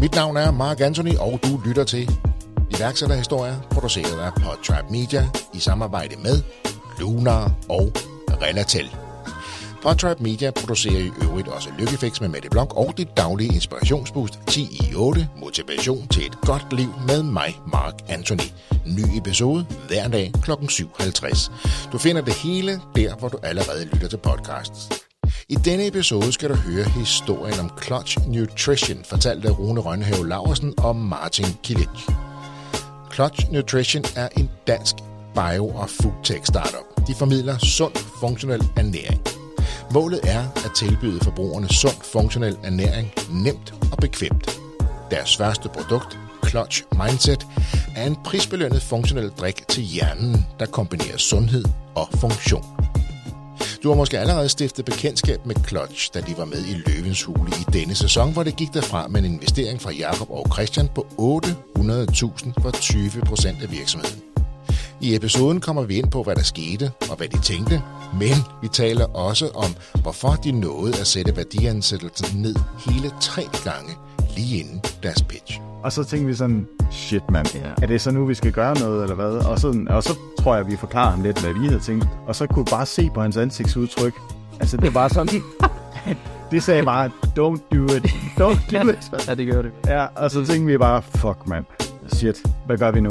Mit navn er Mark Anthony, og du lytter til iværksætterhistorier, produceret af Podtrap Media i samarbejde med Lunar og Relatel. Podtrap Media producerer i øvrigt også Lykkefix med Mette Blok og dit daglige inspirationsboost 10 i 8, motivation til et godt liv med mig, Mark Anthony. Ny episode hver dag kl. 7.50. Du finder det hele der, hvor du allerede lytter til podcasts. I denne episode skal du høre historien om Clutch Nutrition, fortalt af Rune Rønhave Laversen og Martin Kilic. Clutch Nutrition er en dansk bio- og foodtech startup. De formidler sund, funktionel ernæring. Målet er at tilbyde forbrugerne sund, funktionel ernæring nemt og bekvemt. Deres første produkt, Clutch Mindset, er en prisbelønnet funktionel drik til hjernen, der kombinerer sundhed og funktion. Du har måske allerede stiftet bekendtskab med Clutch, da de var med i Løvens Hule i denne sæson, hvor det gik derfra med en investering fra Jakob og Christian på 800.000 for 20 procent af virksomheden. I episoden kommer vi ind på, hvad der skete og hvad de tænkte, men vi taler også om, hvorfor de nåede at sætte værdiansættelsen ned hele tre gange lige inden deres pitch. Og så tænkte vi sådan, shit mand, Ja. er det så nu, vi skal gøre noget, eller hvad? Og så, og så tror jeg, vi forklarer ham lidt, hvad vi havde tænkt. Og så kunne bare se på hans ansigtsudtryk. Altså, det var sådan... det sagde bare, don't do it, don't do it. Ja, det gør det. Ja, og så tænkte vi bare, fuck mand, shit, hvad gør vi nu?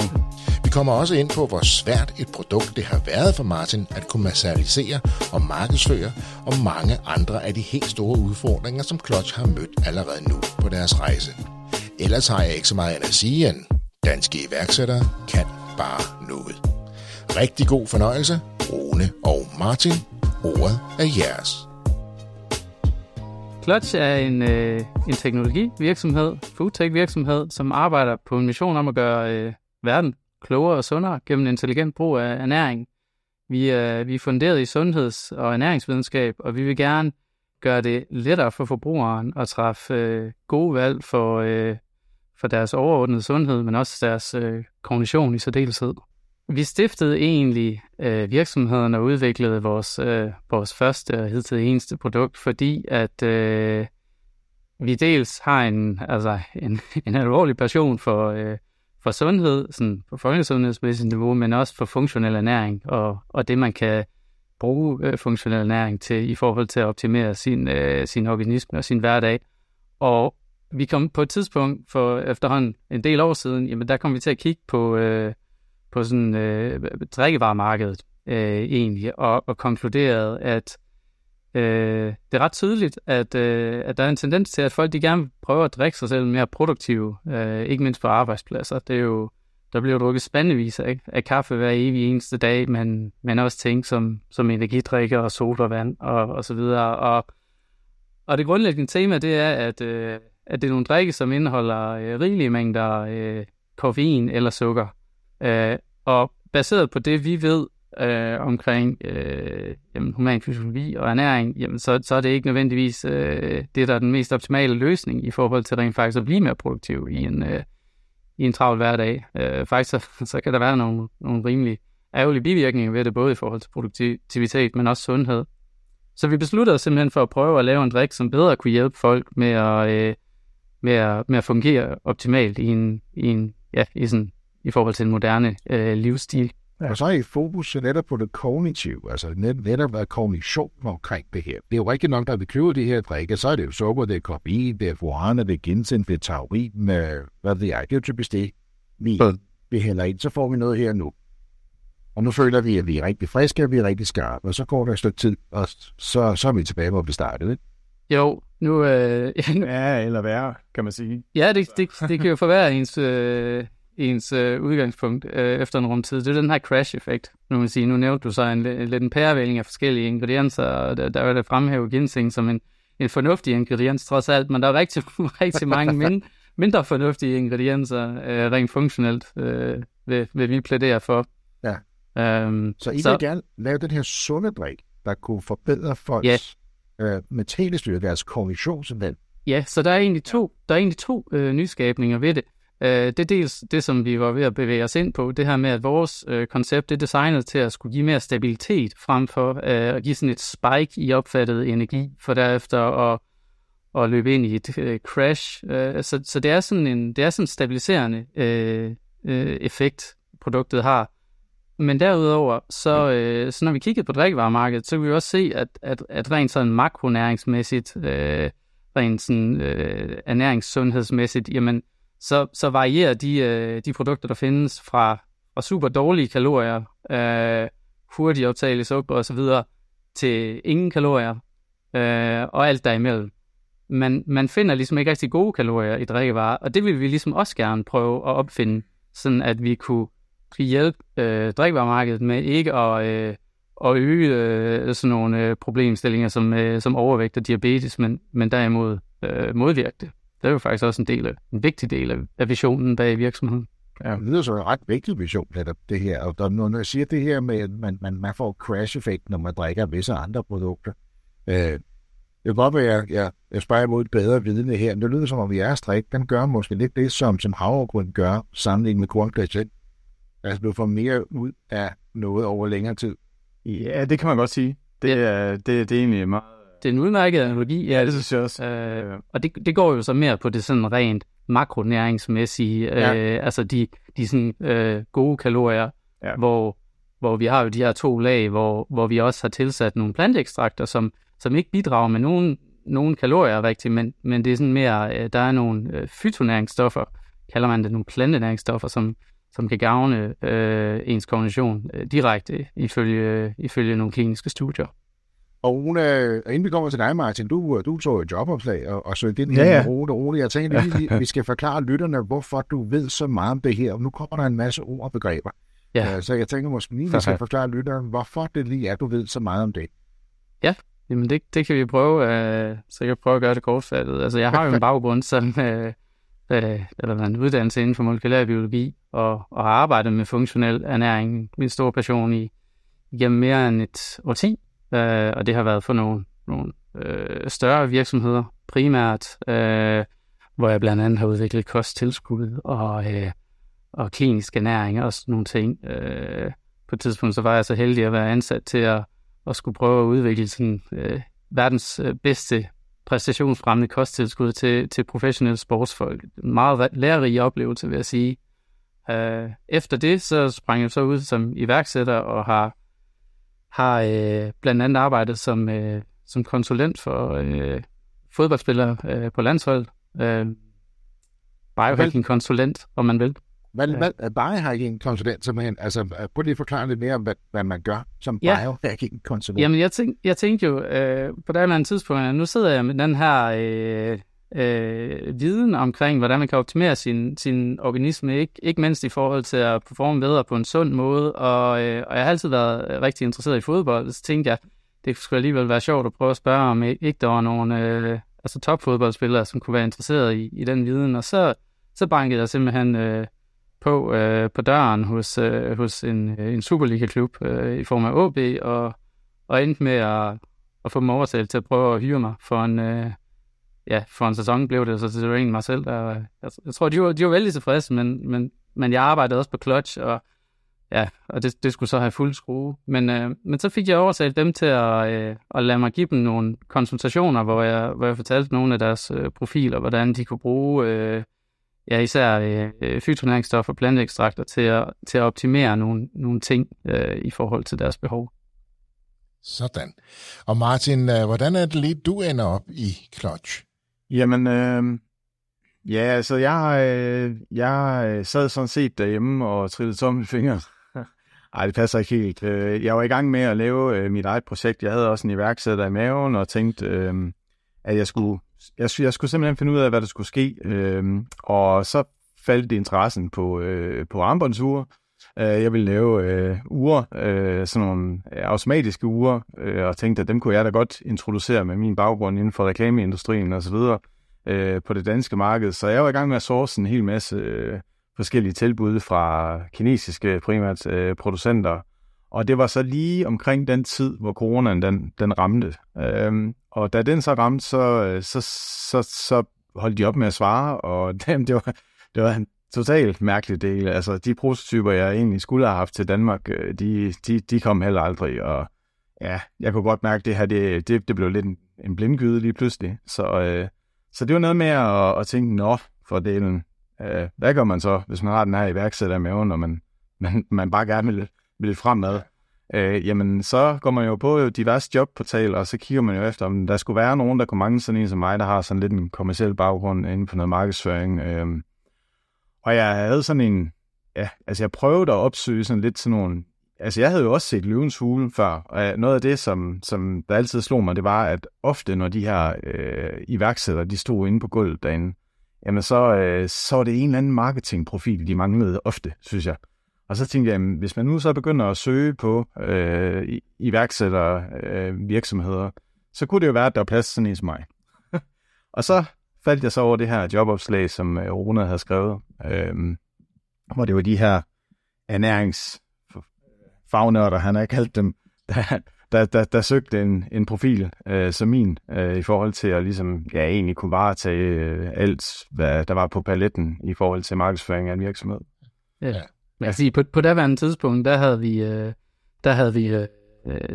Vi kommer også ind på, hvor svært et produkt det har været for Martin at kommercialisere og markedsføre, og mange andre af de helt store udfordringer, som Clutch har mødt allerede nu på deres rejse. Ellers har jeg ikke så meget andet at sige, end danske iværksættere kan bare noget. Rigtig god fornøjelse, Rune og Martin. Ordet er jeres. Clutch er en, øh, en teknologivirksomhed, foodtech virksomhed, som arbejder på en mission om at gøre øh, verden klogere og sundere gennem intelligent brug af ernæring. Vi er, vi er funderet i sundheds- og ernæringsvidenskab, og vi vil gerne gøre det lettere for forbrugeren at træffe øh, gode valg for, øh, for deres overordnede sundhed, men også deres øh, kognition i særdeleshed. Vi stiftede egentlig øh, virksomheden og udviklede vores, øh, vores første og hidtil eneste produkt, fordi at øh, vi dels har en, altså en, en alvorlig passion for, øh, for sundhed, sådan på folkesundhedsmæssigt niveau, men også for funktionel ernæring og, og det, man kan bruge øh, funktionel næring til i forhold til at optimere sin, øh, sin organisme og sin hverdag. Og vi kom på et tidspunkt for efterhånden en del år siden, jamen der kom vi til at kigge på, øh, på sådan øh, drikkevaremarkedet øh, egentlig, og, og konkluderede, at øh, det er ret tydeligt, at, øh, at der er en tendens til, at folk de gerne prøver at drikke sig selv mere produktive, øh, ikke mindst på arbejdspladser. Det er jo, der bliver drukket spandevis ikke? af kaffe hver evig eneste dag, men, men også ting som, som energidrikker og sodavand og, og så videre. Og, og det grundlæggende tema, det er, at, øh, at det er nogle drikke, som indeholder øh, rigelige mængder øh, koffein eller sukker. Øh, og baseret på det, vi ved øh, omkring øh, jamen, human fysiologi og ernæring, jamen, så, så er det ikke nødvendigvis øh, det, der er den mest optimale løsning i forhold til rent faktisk at blive mere produktiv i en, øh, i en travl hverdag. Øh, faktisk så, så kan der være nogle, nogle rimelige ærgerlige bivirkninger ved det, både i forhold til produktivitet, men også sundhed. Så vi besluttede os simpelthen for at prøve at lave en drik, som bedre kunne hjælpe folk med at, øh, med at, med at fungere optimalt i, en, i, en, ja, i, sådan, i forhold til en moderne øh, livsstil. Ja. Og så er I fokus netop på det kognitive, altså net, netop hvad kognition omkring det her. Det er jo rigtig nok, når vi køber de her drikke, så er det jo sukker, det er koffein, det er guarana, det er ginseng, det er taurin, med, hvad ved jeg, det er jo typisk det, vi, Ja. vi hælder ind, så får vi noget her nu. Og nu føler vi, at vi er rigtig friske, og vi er rigtig skarpe, og så går der et stykke tid, og så, så er vi tilbage, hvor vi startede. Ikke? Jo, nu, øh, ja, nu Ja, eller værre, kan man sige. Ja, det, det, det kan jo forværre ens, øh, ens øh, udgangspunkt øh, efter en rumtid. Det er den her crash-effekt, nu man sige. Nu nævnte du så en, lidt en pærevælling af forskellige ingredienser, og der, der er det fremhæve ginseng som en, en fornuftig ingrediens trods alt, men der er rigtig, rigtig mange mind, mindre fornuftige ingredienser øh, rent funktionelt, øh, vil, vil vi plædere for. Ja. Øhm, Så I Så- vil gerne lave den her sunde drik, der kunne forbedre folks øh, mentale styrke, deres kognition, simpelthen. Ja, så der er egentlig to, der er egentlig to øh, nyskabninger ved det. Øh, det er dels det, som vi var ved at bevæge os ind på, det her med, at vores øh, koncept det er designet til at skulle give mere stabilitet, frem for øh, at give sådan et spike i opfattet energi, for derefter at, at løbe ind i et øh, crash. Øh, så, så det er sådan en det er sådan en stabiliserende øh, øh, effekt, produktet har. Men derudover, så, øh, så når vi kigger på drikkevaremarkedet, så kan vi også se, at, at, at rent sådan makronæringsmæssigt, øh, rent sådan øh, ernæringssundhedsmæssigt, jamen, så, så varierer de, øh, de produkter, der findes fra, fra super dårlige kalorier, øh, hurtigt optagelige sukker osv., til ingen kalorier, øh, og alt derimellem. Man, man finder ligesom ikke rigtig gode kalorier i drikkevarer, og det vil vi ligesom også gerne prøve at opfinde, sådan at vi kunne hjælpe øh, drikkevaremarkedet med ikke at, øh, at øge øh, sådan nogle øh, problemstillinger som, øh, som overvægt og diabetes, men, men derimod øh, modvirke det. Det er jo faktisk også en del af, en vigtig del af, af visionen bag virksomheden. Ja, det er så en ret vigtig vision, netop det her. Og der, når jeg siger det her med, at man, man, man får crash-effekt, når man drikker visse andre produkter, øh, det kan godt være, at jeg, jeg, jeg spørger imod et bedre vidne her, men det lyder som om, at jeres drik, den gør måske lidt det, som, som havregrund gør, sammenlignet med kornklædt selv. Altså, du får mere ud af noget over længere tid. Ja, det kan man godt sige. Det, er, det, det er egentlig meget... Det er en udmærket analogi. Ja, det synes jeg også. Øh, og det, det går jo så mere på det sådan rent makronæringsmæssige, ja. øh, altså de, de sådan, øh, gode kalorier, ja. hvor, hvor vi har jo de her to lag, hvor, hvor vi også har tilsat nogle planteekstrakter, som, som ikke bidrager med nogen, nogen kalorier rigtigt, men, men det er sådan mere, øh, der er nogle øh, fytonæringsstoffer, kalder man det, nogle plantenæringsstoffer, som, som kan gavne øh, ens kognition øh, direkte ifølge, ifølge nogle kliniske studier. Og Rune, inden vi kommer til dig, Martin, du, du så et jobopslag og, og søgte ind ja, ja. roligt roligt. Jeg tænker lige, vi skal forklare lytterne, hvorfor du ved så meget om det her. Og nu kommer der en masse ord og begreber. Ja. Uh, så jeg tænker måske lige, vi skal forklare lytterne, hvorfor det lige er, du ved så meget om det. Ja, jamen det, det kan vi prøve. Uh, så jeg kan prøve at gøre det kortfattet. Altså, jeg har jo en baggrund som... Uh, uh, eller en uddannelse inden for molekylærbiologi, og, og har arbejdet med funktionel ernæring, min store passion i gennem mere end et årti øh, og det har været for nogle, nogle øh, større virksomheder primært, øh, hvor jeg blandt andet har udviklet kosttilskud og, øh, og klinisk ernæring og sådan nogle ting. Øh, på et tidspunkt så var jeg så heldig at være ansat til at, at skulle prøve at udvikle sådan, øh, verdens øh, bedste præstationsfremmende kosttilskud til, til professionelle sportsfolk. En meget lærerig oplevelse, vil jeg sige. Øh, efter det, så sprang jeg så ud som iværksætter og har har øh, blandt andet arbejdet som, øh, som konsulent for øh, fodboldspillere øh, på landshold. Øh, biohacking-konsulent, om man vil. Hvad, hvad, biohacking-konsulent simpelthen? Altså, prøv lige at forklare lidt mere om, hvad, hvad man gør som ja. biohacking-konsulent. Jamen, jeg, tænk, jeg tænkte jo øh, på det andet tidspunkt, at nu sidder jeg med den her øh, øh, viden omkring, hvordan man kan optimere sin, sin organisme, ikke, ikke mindst i forhold til at performe bedre på en sund måde, og, øh, og jeg har altid været rigtig interesseret i fodbold, så tænkte jeg, det skulle alligevel være sjovt at prøve at spørge, om ikke der var nogle øh, altså topfodboldspillere, som kunne være interesseret i, i den viden, og så, så bankede jeg simpelthen øh, på, øh, på døren hos, øh, hos en, øh, en Superliga-klub øh, i form af OB, og, og endte med at, at få dem overtalt til at prøve at hyre mig for en, øh, ja, for en sæson blev det, så det var egentlig mig selv, der, øh, jeg, jeg tror, de var, de var vældig tilfredse, men, men, men jeg arbejdede også på clutch, og ja, og det, det skulle så have fuld skrue. Men, øh, men så fik jeg oversat dem til at, øh, at lade mig give dem nogle konsultationer, hvor jeg, hvor jeg fortalte nogle af deres øh, profiler, hvordan de kunne bruge øh, ja, især øh, fytonæringsstoffer og planteekstrakter til at, til at optimere nogle, nogle ting øh, i forhold til deres behov. Sådan. Og Martin, øh, hvordan er det lige, du ender op i Clutch? Jamen, øh, ja, altså jeg, øh, jeg øh, sad sådan set derhjemme og trillede tommelfingre. Ej, det passer ikke helt. Øh, jeg var i gang med at lave øh, mit eget projekt. Jeg havde også en iværksætter i maven og tænkte, øh, at jeg skulle, jeg, jeg skulle simpelthen finde ud af, hvad der skulle ske. Øh, og så faldt interessen på, øh, på armbåndsure. Øh, jeg ville lave øh, uger, øh, sådan nogle automatiske uger, øh, og tænkte, at dem kunne jeg da godt introducere med min baggrund inden for reklameindustrien osv. Øh, på det danske marked. Så jeg var i gang med at source en hel masse øh, forskellige tilbud fra kinesiske primært øh, producenter. Og det var så lige omkring den tid, hvor coronaen den, den ramte. Øh, og da den så ramte, så, øh, så, så, så holdt de op med at svare, og dem, det var, det var en totalt mærkelig del. Altså, de prototyper, jeg egentlig skulle have haft til Danmark, øh, de, de, de kom heller aldrig, og ja, jeg kunne godt mærke, at det her, det, det, det blev lidt en, en blindgyde lige pludselig. Så, øh, så det var noget med at, at tænke, nå, for delen, øh, hvad gør man så, hvis man har den her iværksætter i maven, og man, man, man bare gerne vil, vil fremad? Øh, jamen, så går man jo på diverse jobportaler, og så kigger man jo efter, om der skulle være nogen, der kunne mange sådan en som mig, der har sådan lidt en kommersiel baggrund inden for noget markedsføring. Øh, og jeg havde sådan en, ja, altså jeg prøvede at opsøge sådan lidt sådan nogle, altså jeg havde jo også set Løvens Hule før, og noget af det, som, som der altid slog mig, det var, at ofte når de her øh, iværksættere, de stod inde på gulvet derinde, jamen så, øh, så var det en eller anden marketingprofil, de manglede ofte, synes jeg. Og så tænkte jeg, jamen, hvis man nu så begynder at søge på øh, iværksættere øh, virksomheder, så kunne det jo være, at der var plads sådan en som mig. og så faldt jeg så over det her jobopslag, som øh, Rune havde skrevet, øh, hvor det var de her ernæringsfagnørder, han har kaldt dem, der, der, der, der søgte en, en profil øh, som min, øh, i forhold til at ligesom, ja, egentlig kunne varetage øh, alt, hvad der var på paletten i forhold til markedsføring af en virksomhed. Ja. Men jeg sige, på, på daværende tidspunkt, der havde vi, øh, der havde vi, øh,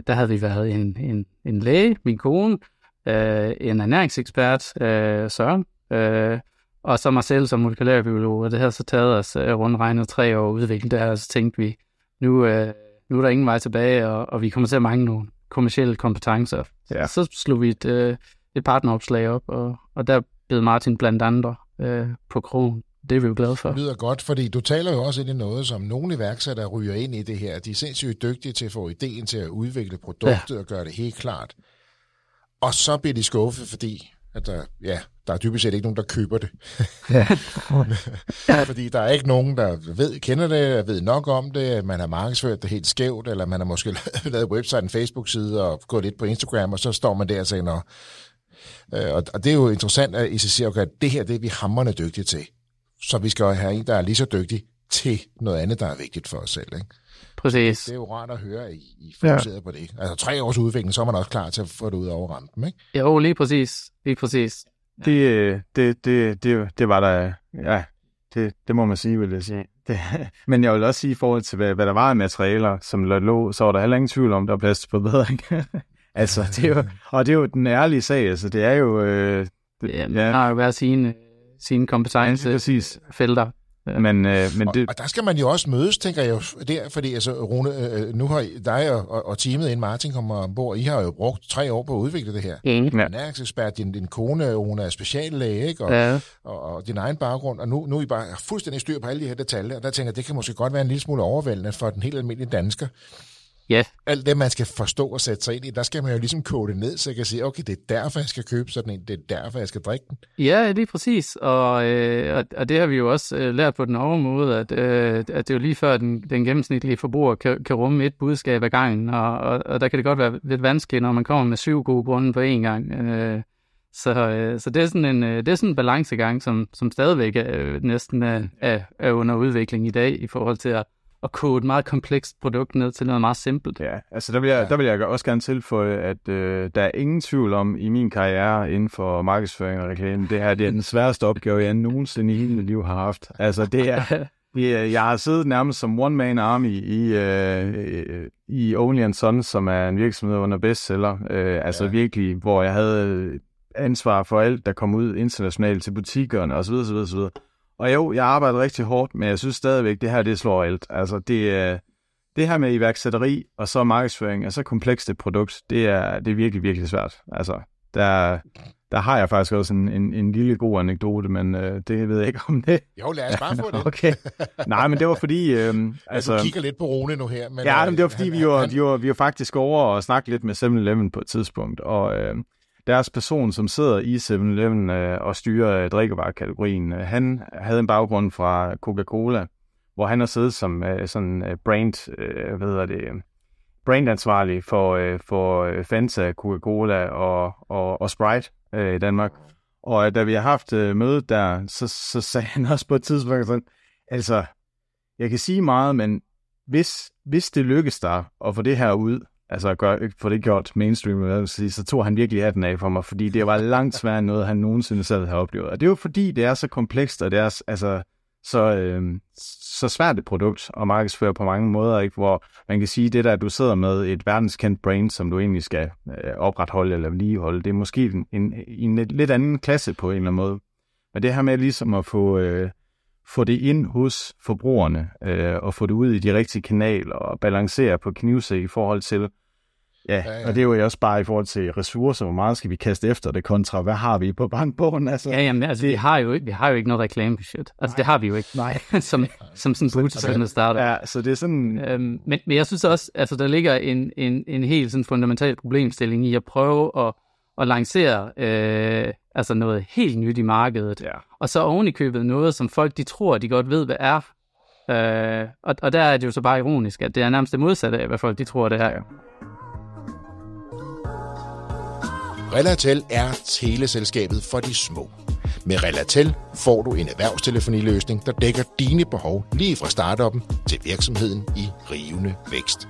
der havde vi været en, en, en læge, min kone, øh, en ernæringsekspert, øh, Søren, øh, og så mig selv som molekylærbiolog, og det havde så taget os øh, rundt regnet tre år at udvikle det her, og så tænkte vi, nu, øh, nu er der ingen vej tilbage, og, og vi kommer til at mangle nogle kommersielle kompetencer. Ja. Så slog vi et, øh, et partneropslag op, og, og der blev Martin blandt andre øh, på krogen. Det er vi jo glade for. Det lyder godt, fordi du taler jo også ind i noget, som nogle iværksættere ryger ind i det her. De er sindssygt dygtige til at få ideen til at udvikle produktet ja. og gøre det helt klart. Og så bliver de skuffet, fordi at der, ja, der er dybest set ikke nogen, der køber det. Ja. Fordi der er ikke nogen, der ved, kender det, ved nok om det, man har markedsført det helt skævt, eller man har måske lavet website, en Facebook-side og gået lidt på Instagram, og så står man der og siger, Nå. Øh, og det er jo interessant, at I siger, okay, det her det er vi hammerne dygtige til. Så vi skal have en, der er lige så dygtig til noget andet, der er vigtigt for os selv. Ikke? Præcis. Det er jo rart at høre, at I fokuserer ja. på det. Altså tre års udvikling, så er man også klar til at få det ud over rampen, ikke? Jo, lige præcis. Lige præcis. Ja. Det, det, det, det, det var der, ja, det, det må man sige, vil jeg sige. Det, men jeg vil også sige, i forhold til, hvad, hvad der var af materialer, som lå, så var der heller ingen tvivl om, der er plads til forbedring. altså, det er jo, og det er jo den ærlige sag, altså, det er jo... Øh, det, ja, man ja. har jo været sine, sine kompetencefelter. Ja. Men, øh, men det... og, og der skal man jo også mødes, tænker jeg jo, der, fordi altså, Rune, øh, nu har dig og, og teamet inden Martin kommer ombord, I har jo brugt tre år på at udvikle det her. Mm. Ja. ekspert, din, din kone, Rune, er speciallæge, ikke? Og, ja. og, og, din egen baggrund, og nu, nu er I bare fuldstændig styr på alle de her detaljer, og der tænker jeg, det kan måske godt være en lille smule overvældende for den helt almindelige dansker. Ja. Alt det, man skal forstå og sætte sig ind i, der skal man jo ligesom kode det ned, så jeg kan sige, okay, det er derfor, jeg skal købe sådan en, det er derfor, jeg skal drikke den. Ja, lige præcis. Og, øh, og det har vi jo også øh, lært på den over måde, at, øh, at det er jo lige før, den, den gennemsnitlige forbruger kan, kan rumme et budskab ad gangen, og, og, og der kan det godt være lidt vanskeligt, når man kommer med syv gode grunde på én gang. Øh, så, øh, så det er sådan en, øh, det er sådan en balancegang, som, som stadigvæk er, øh, næsten er, er, er under udvikling i dag, i forhold til at at kode et meget komplekst produkt ned til noget meget simpelt. Ja, altså der vil jeg, der vil jeg også gerne tilføje, at øh, der er ingen tvivl om i min karriere inden for markedsføring og reklame, det her det er den sværeste opgave, jeg nogensinde i hele mit liv har haft. Altså det er, jeg har siddet nærmest som one-man army i, øh, i Only and Sons, som er en virksomhed under bestseller. Øh, altså ja. virkelig, hvor jeg havde ansvar for alt, der kom ud internationalt til butikkerne osv. osv., osv. Og jo, jeg arbejder rigtig hårdt, men jeg synes stadigvæk, det her, det slår alt. Altså, det, er, det her med iværksætteri og så markedsføring, og så komplekst et produkt, det er, det er virkelig, virkelig svært. Altså, der, der har jeg faktisk også en, en, en lille god anekdote, men øh, det ved jeg ikke om det. Jo, lad os bare få det. okay. Nej, men det var fordi... Øh, altså, du kigger lidt på Rune nu her. Men, ja, men det var fordi, han, vi, var, han... vi, var, vi var faktisk over og snakke lidt med 7-Eleven på et tidspunkt, og... Øh, deres person, som sidder i 7-Eleven øh, og styrer øh, drikkevarekategorien, øh, han havde en baggrund fra Coca-Cola, hvor han har siddet som øh, sådan øh, brand, øh, hvad hedder det, brandansvarlig for, øh, for øh, Fanta, Coca-Cola og, og, og Sprite øh, i Danmark. Og øh, da vi har haft øh, mødet der, så, så sagde han også på et tidspunkt sådan, altså, jeg kan sige meget, men hvis, hvis det lykkes dig at få det her ud, altså gør, få det gjort mainstream, sige, så tog han virkelig den af for mig, fordi det var langt sværere end noget, han nogensinde selv havde oplevet. Og det er jo fordi, det er så komplekst, og det er altså, så, øh, så svært et produkt at markedsføre på mange måder, ikke? hvor man kan sige, det der, at du sidder med et verdenskendt brand, som du egentlig skal øh, opretholde eller vedligeholde, det er måske en, en, en lidt anden klasse på en eller anden måde. Men det her med ligesom at få, øh, få det ind hos forbrugerne, øh, og få det ud i de rigtige kanaler, og balancere på knivse i forhold til, Ja, ja, ja, og det er jo også bare i forhold til ressourcer, hvor meget skal vi kaste efter det kontra, hvad har vi på bankbogen? Altså, ja, jamen, altså, det... vi, har jo ikke, vi har jo ikke noget reklamebudget. Altså, Nej. det har vi jo ikke. Nej. som, som sådan en bootsende starter. Ja, så det er sådan... Øhm, men, men jeg synes også, altså, der ligger en, en, en helt sådan fundamental problemstilling i at prøve at, at lancere øh, altså noget helt nyt i markedet. Ja. Og så oven i købet noget, som folk de tror, de godt ved, hvad er. Øh, og, og der er det jo så bare ironisk, at det er nærmest det modsatte af, hvad folk de tror, det er. Relatel er teleselskabet for de små. Med Relatel får du en erhvervstelefoniløsning, der dækker dine behov lige fra startuppen til virksomheden i rivende vækst.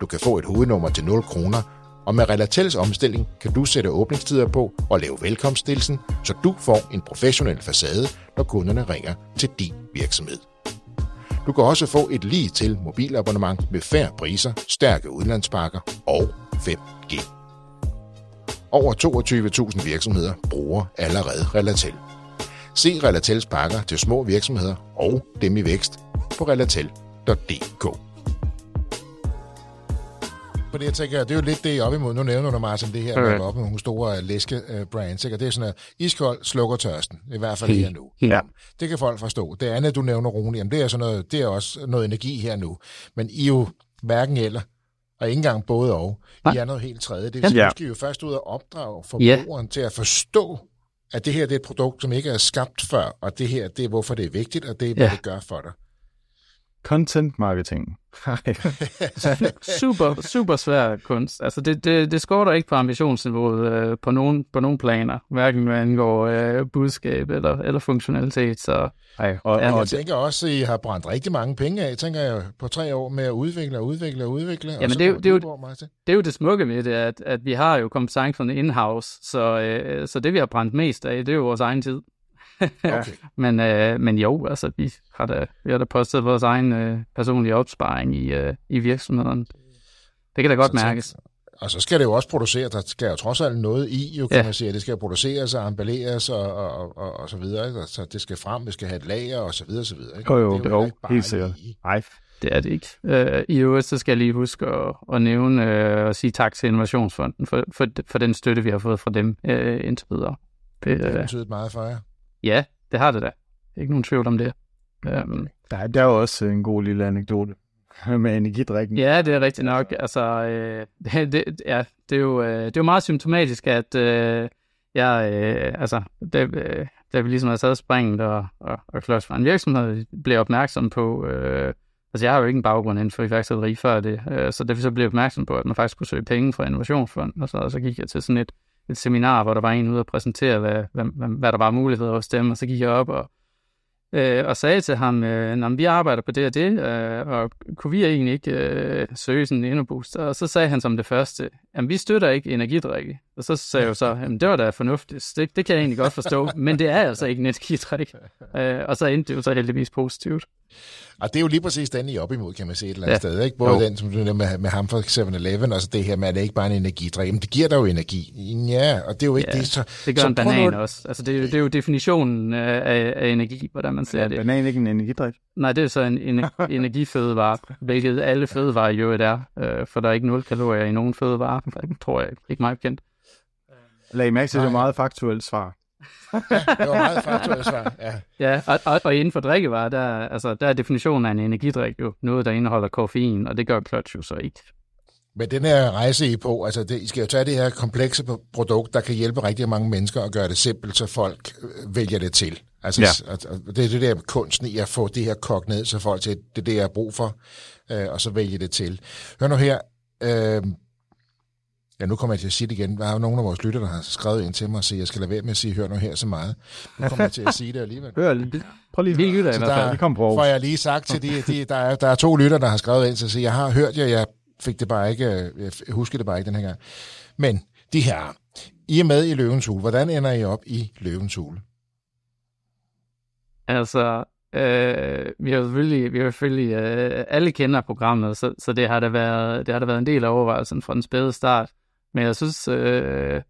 Du kan få et hovednummer til 0 kroner, og med Relatels omstilling kan du sætte åbningstider på og lave velkomststilsen, så du får en professionel facade, når kunderne ringer til din virksomhed. Du kan også få et lige til mobilabonnement med færre priser, stærke udlandspakker og 5G. Over 22.000 virksomheder bruger allerede Relatel. Se Relatels pakker til små virksomheder og dem i vækst på relatel.dk. På det, jeg tænker, det er jo lidt det, I er op imod. Nu nævner du, Martin, det her okay. med op med nogle store læske brands. Ikke? Og det er sådan, at iskold slukker tørsten, i hvert fald her nu. Ja. Det kan folk forstå. Det andet, du nævner, Rune, jamen det er, sådan noget, det er også noget energi her nu. Men I er jo hverken eller og ikke engang både og. I er noget helt tredje. Det vil sige, ja. skal jo først ud og opdrage forbrugeren ja. til at forstå, at det her det er et produkt, som ikke er skabt før, og det her, det er hvorfor det er vigtigt, og det er, hvad ja. det gør for dig. Content marketing. super, super svær kunst. Altså det, det, det skorter ikke på ambitionsniveauet øh, på, nogen, på nogen planer, hverken hvad angår øh, budskab eller, eller funktionalitet. Så, ej, og, ja, og jeg tænker også, at I har brændt rigtig mange penge af, tænker jeg, på tre år med at udvikle og udvikle og udvikle. Jamen og det, er, det, er jo, det er jo det smukke med det, at, at vi har jo kompetencerne in-house, så, øh, så det vi har brændt mest af, det er jo vores egen tid. Okay. men, øh, men jo, altså, vi har da, vi har da postet vores egen øh, personlige opsparing i, øh, i virksomheden. Det kan da godt så, mærkes. Og så skal det jo også producere, der skal jo trods alt noget i, jo, kan ja. man sige. Det skal produceres og emballeres og, og, og, og så videre. Ikke? Så det skal frem, vi skal have et lager og så videre, så videre. Ikke? Jo, jo, det er jo, jo helt sikkert. Nej, det er det ikke. Uh, I øvrigt, så skal jeg lige huske at, at nævne uh, og sige tak til Innovationsfonden for, for, for den støtte, vi har fået fra dem uh, indtil videre. Det, det har betydet meget for jer. Ja, det har det da. Ikke nogen tvivl om det. Um, der, der er jo også en god lille anekdote med energidrikken. Ja, det er rigtigt nok. Altså, øh, det, det, ja, det, er jo, øh, det er jo meget symptomatisk, at øh, jeg, øh, altså, da, øh, da vi ligesom har taget springet og, og, og klods fra en virksomhed, blev opmærksom på, øh, altså jeg har jo ikke en baggrund inden for iværksætteri før det, øh, så da vi så blev opmærksom på, at man faktisk kunne søge penge fra Innovationsfonden, og så, og så gik jeg til sådan et, et seminar, hvor der var en ude og præsentere, hvad, hvad, hvad, der var muligheder hos dem, og så gik jeg op og, øh, og sagde til ham, øh, vi arbejder på det og det, øh, og kunne vi egentlig ikke øh, søge sådan en endobooster? Og så sagde han som det første, at vi støtter ikke energidrikke. Og så sagde jeg jo så, at det var da fornuftigt, det, det kan jeg egentlig godt forstå, men det er altså ikke en energidrik. Øh, og så endte det jo så heldigvis positivt. Og det er jo lige præcis den, I op imod, kan man se et eller andet ja. sted. Ikke? Både jo. den, som du med, med ham fra 7-Eleven, og så det her med, at det ikke bare er en energidrik. Men det giver dig jo energi. Ja, og det er jo ikke ja, det. Så, det gør så en banan noget... også. Altså, det, er jo, det er jo definitionen af, af energi, hvordan man ser ja, det. banan er ikke en energidrik? Nej, det er så en, en energifødevare, hvilket alle fødevarer jo er, øh, for der er ikke 0 kalorier i nogen fødevarer, tror jeg. Ikke meget bekendt. Lag mærke til, det er meget faktuelt svar ja, det var meget faktuelt svar. Ja, ja og, og, og inden for drikkevarer, der, altså, der er definitionen af en energidrik jo noget, der indeholder koffein, og det gør Clutch jo så ikke. Men den her rejse I på, altså det, I skal jo tage det her komplekse produkt, der kan hjælpe rigtig mange mennesker og gøre det simpelt, så folk øh, vælger det til. Altså, ja. at det er det der kunsten i at få det her kogt ned, så folk siger, det er det, jeg har brug for, øh, og så vælge det til. Hør nu her, øh, Ja, nu kommer jeg til at sige det igen. Der er jo nogle af vores lytter, der har skrevet ind til mig og siger, jeg skal lade være med at sige, hør nu her så meget. Nu kommer jeg til at sige det alligevel. Hør lige. Prøv lige. Vi lytter i hvert fald. Vi kommer på. For jeg lige sagt til de, de der, er, der er to lytter, der har skrevet ind til at sige, jeg har hørt jer, jeg fik det bare ikke, jeg husker det bare ikke den her gang. Men de her, I er med i Løvens Hule. Hvordan ender I op i Løvens Hule? Altså, øh, vi har selvfølgelig, vi har selvfølgelig øh, alle kender programmet, så, så det, har da været, det har da været en del af overvejelsen fra den spæde start. Men jeg synes, øh,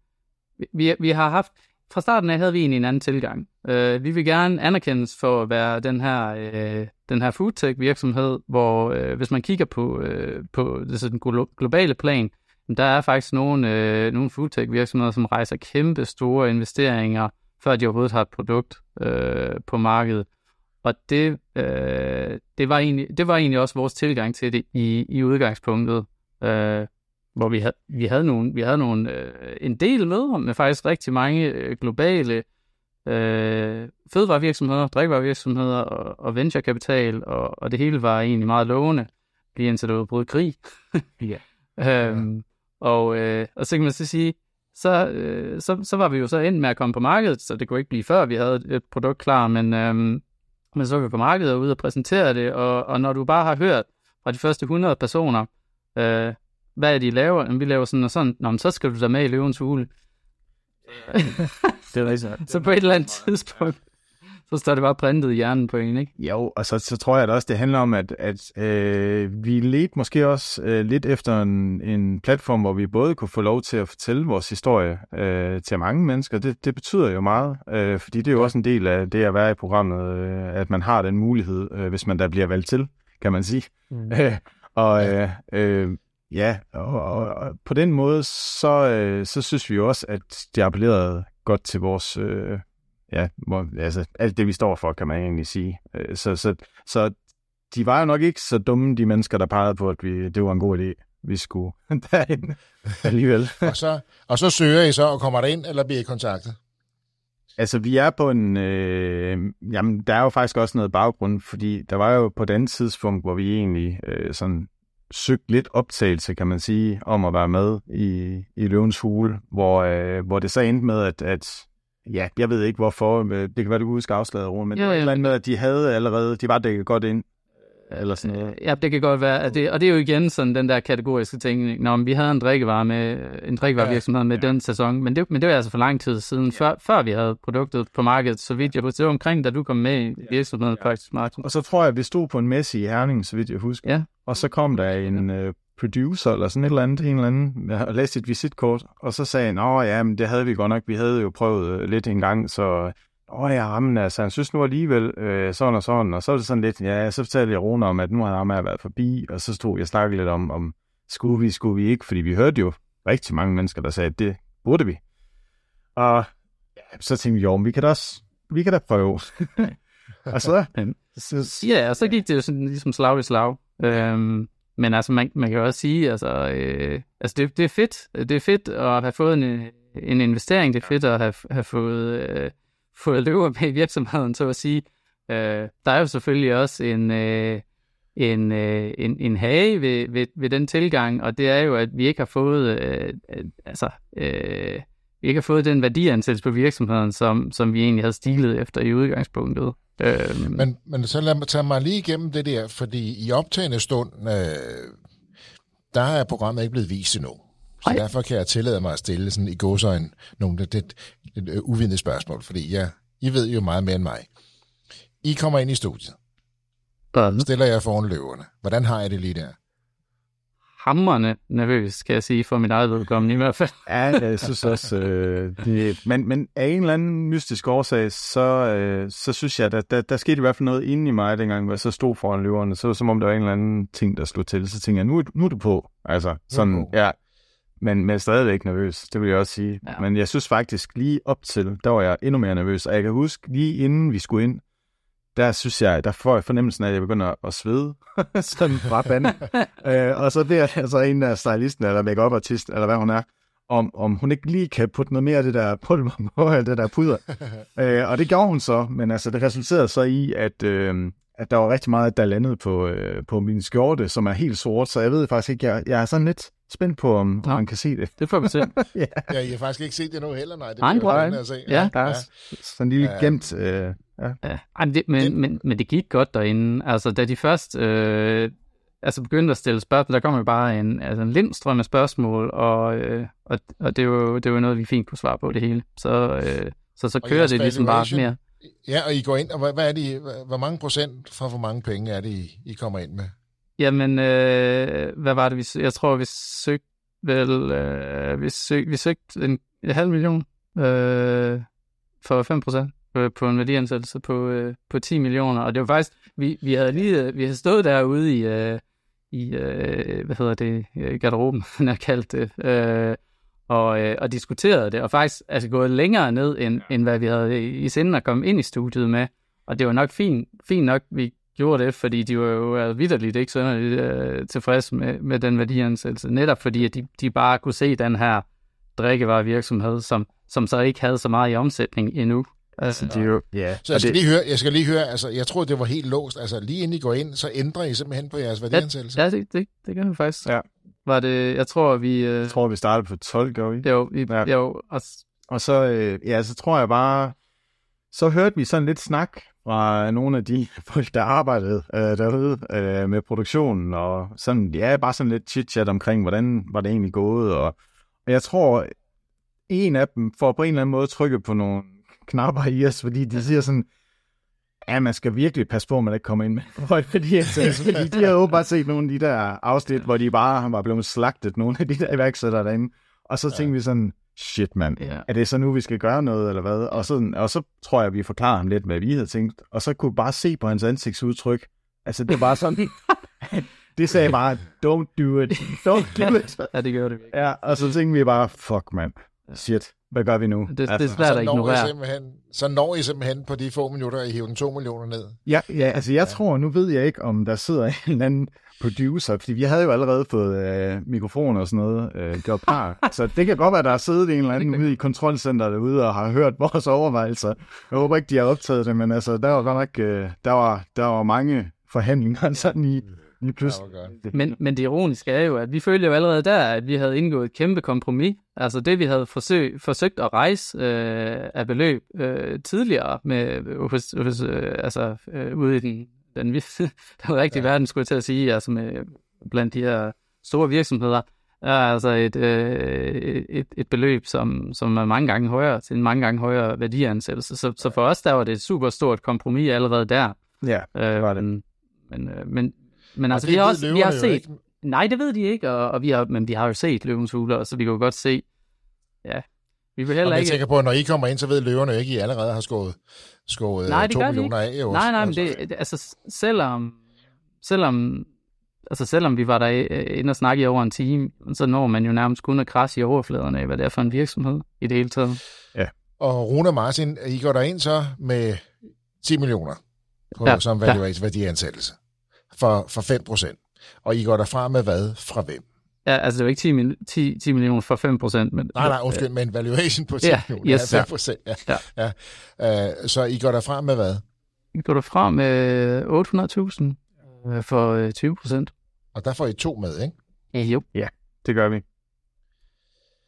vi, vi har haft, fra starten af havde vi egentlig en anden tilgang. Øh, vi vil gerne anerkendes for at være den her, øh, den her foodtech virksomhed, hvor øh, hvis man kigger på, øh, på det, så den globale plan, der er faktisk nogle, øh, nogle foodtech virksomheder, som rejser kæmpe store investeringer, før de overhovedet har et produkt øh, på markedet. Og det, øh, det, var egentlig, det var egentlig også vores tilgang til det i, i udgangspunktet, øh, hvor vi, havde, vi havde, nogle, vi havde nogle, øh, en del møder med faktisk rigtig mange øh, globale øh, fødevarevirksomheder, drikkevarevirksomheder og, og venturekapital, og, og det hele var egentlig meget lovende, lige indtil der udbrød krig. ja. øhm, og, øh, og så kan man så sige, så, øh, så, så var vi jo så endt med at komme på markedet, så det kunne ikke blive før, vi havde et produkt klar, men, øh, men så var vi på markedet og ude og præsentere det, og, og når du bare har hørt fra de første 100 personer, øh, hvad er de laver? Jamen, vi laver sådan og sådan. Nå, men så skal du da med i løvens hule. det er rigtigt. så på et eller andet tidspunkt, så står det bare printet i hjernen på en, ikke? Jo, og så, så tror jeg da også, det handler om, at, at øh, vi ledte måske også øh, lidt efter en, en platform, hvor vi både kunne få lov til at fortælle vores historie øh, til mange mennesker. Det, det betyder jo meget, øh, fordi det er jo også en del af det at være i programmet, øh, at man har den mulighed, øh, hvis man der bliver valgt til, kan man sige. Mm. Og øh, øh, ja, og, og, og på den måde, så, øh, så synes vi jo også, at det appellerede godt til vores... Øh, ja, hvor, altså alt det, vi står for, kan man egentlig sige. Øh, så, så, så de var jo nok ikke så dumme, de mennesker, der pegede på, at vi, det var en god idé, vi skulle derinde alligevel. og, så, og så søger I så og kommer der ind, eller bliver I kontaktet? Altså, vi er på en... Øh, jamen, der er jo faktisk også noget baggrund, fordi der var jo på den tidspunkt, hvor vi egentlig øh, sådan søgt lidt optagelse, kan man sige, om at være med i, i Løvens Hule, hvor, øh, hvor det så endte med, at, at ja, jeg ved ikke hvorfor, det kan være, du kan huske afslaget, Rune, men jo, jo. et eller andet med, at de havde allerede, de var dækket godt ind, eller sådan noget. Ja, det kan godt være, at det, og det er jo igen sådan den der kategoriske ting, når vi havde en drikkevarer med, en drikkevarevirksomhed med ja. den sæson, men det, men det var altså for lang tid siden, ja. før, før vi havde produktet på markedet, så vidt jeg husker, det var omkring, da du kom med i virksomheden ja. faktisk, Martin. Og så tror jeg, at vi stod på en messe i Herning, så vidt jeg husker, ja. og så kom der en, uh, producer eller sådan et eller andet, en eller anden, jeg læste et visitkort, og så sagde han, åh ja, men det havde vi godt nok, vi havde jo prøvet lidt en gang, så åh ja, men altså, han synes nu alligevel øh, sådan og sådan, og så er det sådan lidt, ja, så fortalte jeg Rune om, at nu har han været forbi, og så stod jeg snakke lidt om, om skulle vi, skulle vi ikke, fordi vi hørte jo rigtig mange mennesker, der sagde, at det burde vi. Og ja, så tænkte vi, jo, vi kan da også, vi kan da prøve. og så, så... Ja, og så gik det jo sådan ligesom slag i slag. Øhm, men altså, man, man kan jo også sige, altså, øh, altså det, det er fedt. Det er fedt at have fået en, en investering. Det er fedt at have, have fået, øh, fået løber med i virksomheden, så at sige. Øh, der er jo selvfølgelig også en, øh, en, øh, en, en hage ved, ved, ved den tilgang, og det er jo, at vi ikke har fået, øh, øh, altså, øh, vi ikke har fået den værdiansættelse på virksomheden, som, som vi egentlig havde stilet efter i udgangspunktet. Øh, men, men så lad mig tage mig lige igennem det der, fordi i optagende stund, øh, der er programmet ikke blevet vist endnu. Så Ej. derfor kan jeg tillade mig at stille sådan i godsøjne nogle lidt, lidt, lidt øh, uvidende spørgsmål, fordi ja, I ved jo meget mere end mig. I kommer ind i studiet. Børn. Stiller jeg foran løverne. Hvordan har jeg det lige der? hammerne nervøs, kan jeg sige, for mit eget vedkommende i hvert fald. ja, jeg synes også, øh, det, men, men af en eller anden mystisk årsag, så, øh, så synes jeg, at der, der, der skete i hvert fald noget inde i mig, dengang hvor jeg så stod foran løverne, så var det som om, der var en eller anden ting, der slog til. Så tænkte jeg, nu, nu er du på. Altså, sådan, ja. Men, men stadigvæk nervøs, det vil jeg også sige. Ja. Men jeg synes faktisk, lige op til, der var jeg endnu mere nervøs. Og jeg kan huske, lige inden vi skulle ind, der synes jeg, der får jeg fornemmelsen af, at jeg begynder at svede, sådan fra banden. øh, og så der altså en af stylisten, eller make artist eller hvad hun er, om, om hun ikke lige kan putte noget mere af det der pulver på, eller det der puder. øh, og det gjorde hun så, men altså det resulterede så i, at, øh, at der var rigtig meget, der landede på, øh, på min skjorte, som er helt sort, så jeg ved faktisk ikke, jeg, jeg er sådan lidt spændt på, om ja. man kan se det. Det får vi se. ja. ja, jeg har faktisk ikke set det nu heller, nej. Det nej, bliver at se. Ja, der er ja. sådan en lille gemt... Øh, Ja. ja. Ej, men, det, men, men, men det gik godt derinde. Altså, da de først øh, altså begyndte at stille spørgsmål, der kom jo bare en, altså en lindstrøm af spørgsmål, og, øh, og, og det, var, det var noget, vi fint kunne svare på det hele. Så, øh, så, så kører det ligesom bare mere. Ja, og I går ind, og hvad, hvad er det, hvor mange procent fra hvor mange penge er det, I, I kommer ind med? Jamen, øh, hvad var det, vi Jeg tror, vi søgte vel... Øh, vi, søg, vi søgte en, en halv million øh, for 5 procent på, en værdiansættelse på, øh, på 10 millioner. Og det var faktisk... Vi, vi havde lige øh, vi havde stået derude i... Øh, i, øh, hvad hedder det, øh, garderoben, han har kaldt det, øh, og, øh, og diskuterede det, og faktisk altså, gået længere ned, end, end hvad vi havde i, sinden at komme ind i studiet med. Og det var nok fint, fint nok, vi gjorde det, fordi de var jo vidderligt ikke sådan øh, tilfredse med, med den værdiansættelse. Netop fordi, at de, de bare kunne se den her drikkevarevirksomhed, som, som så ikke havde så meget i omsætning endnu. Altså, det er jo, ja. Så jeg skal, det... lige høre, jeg skal lige høre, altså, jeg tror, det var helt låst. Altså, lige inden I går ind, så ændrer I simpelthen på jeres værdiansættelse. Ja, ja det, det, det gør vi faktisk. Ja. Var det, jeg tror, vi... Øh... Jeg tror, vi startede på 12, gør vi? Jo, vi, ja. jo og... og så, øh, ja, så tror jeg bare, så hørte vi sådan lidt snak fra nogle af de folk, der arbejdede øh, derude øh, med produktionen, og sådan, ja, bare sådan lidt chit-chat omkring, hvordan var det egentlig gået, og, og jeg tror, en af dem får på en eller anden måde trykke på nogle knapper i os, fordi de siger sådan, ja, man skal virkelig passe på, at man ikke kommer ind med højt værdiansættelse, fordi de har jo bare set nogle af de der afsnit, hvor de bare var blevet slagtet, nogle af de der iværksættere derinde. Og så tænkte ja. vi sådan, shit mand, ja. er det så nu, vi skal gøre noget, eller hvad? Og så, og så tror jeg, vi forklarer ham lidt, hvad vi havde tænkt. Og så kunne vi bare se på hans ansigtsudtryk. Altså, det var sådan, det sagde bare, don't do it, don't do it. ja, det gjorde det virkelig. Ja, og så tænkte vi bare, fuck mand, shit, hvad gør vi nu? Det, altså, det er altså, svært at ignorere. Så når I simpelthen på de få minutter, I hiver den 2 millioner ned? Ja, ja altså jeg ja. tror, nu ved jeg ikke, om der sidder en eller anden producer, fordi vi havde jo allerede fået øh, mikrofoner og sådan noget øh, gjort par. så det kan godt være, der er siddet en eller anden ude i kontrolcenteret derude og har hørt vores overvejelser. Jeg håber ikke, de har optaget det, men altså, der var godt nok, øh, der, var, der var mange forhandlinger sådan i, lige pludselig. Men, men det ironiske er jo, at vi følte jo allerede der, at vi havde indgået et kæmpe kompromis. Altså det, vi havde forsøg, forsøgt at rejse øh, af beløb øh, tidligere med, hos, hos, øh, altså, øh, ude i den, den, den rigtige ja. verden, skulle jeg til at sige, altså med, blandt de her store virksomheder, er altså et, øh, et, et beløb, som, som er mange gange højere, til en mange gange højere værdiansættelse. Så, så for os, der var det et super stort kompromis allerede der. Ja, det var det. Men, men, øh, men men altså, vi har også vi har set... Ikke. Nej, det ved de ikke, og, og vi har, men vi har jo set løvens huler, så vi kan jo godt se, ja, vi vil heller og ikke... jeg tænker på, at når I kommer ind, så ved løverne ikke, at I allerede har skåret, skåret nej, det 2 millioner af. Jo. Nej, nej, men det, det, altså, selvom, selvom, altså, selvom vi var der øh, inde og snakke i over en time, så når man jo nærmest kun at krasse i overfladerne af, hvad det er for en virksomhed i det hele taget. Ja. Og Rune og Martin, I går der ind så med 10 millioner på, ja, som værdiansættelse for, for 5 procent. Og I går derfra med hvad fra hvem? Ja, altså det er jo ikke 10, 10, 10 millioner for 5 procent. Men, nej, nej, undskyld, øh, men valuation på 10 ja, millioner yes, 5 procent. Ja, ja. ja. Uh, så I går derfra med hvad? I går derfra med 800.000 uh, for uh, 20 procent. Og der får I to med, ikke? Ja, jo. Ja, det gør vi.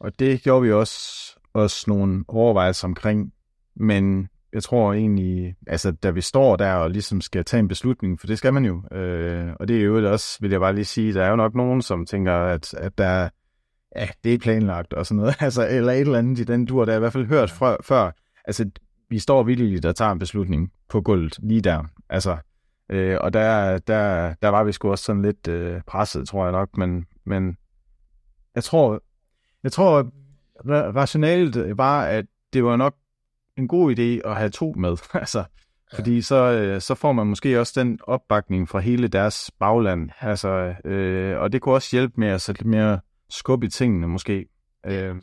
Og det gjorde vi også, også nogle overvejelser omkring, men jeg tror egentlig, altså da vi står der og ligesom skal tage en beslutning, for det skal man jo, øh, og det er jo også, vil jeg bare lige sige, der er jo nok nogen, som tænker, at, at der ja, det er planlagt og sådan noget, altså, eller et eller andet i den dur, der er i hvert fald hørt fra, før, altså vi står vildt og tager en beslutning på gulvet lige der, altså, øh, og der, der, der var vi sgu også sådan lidt øh, presset, tror jeg nok, men, men jeg tror, jeg tror rationalet var, at det var nok en god idé at have to med. altså, ja. Fordi så, øh, så får man måske også den opbakning fra hele deres bagland. Altså, øh, og det kunne også hjælpe med at sætte lidt mere skub i tingene måske. Øh,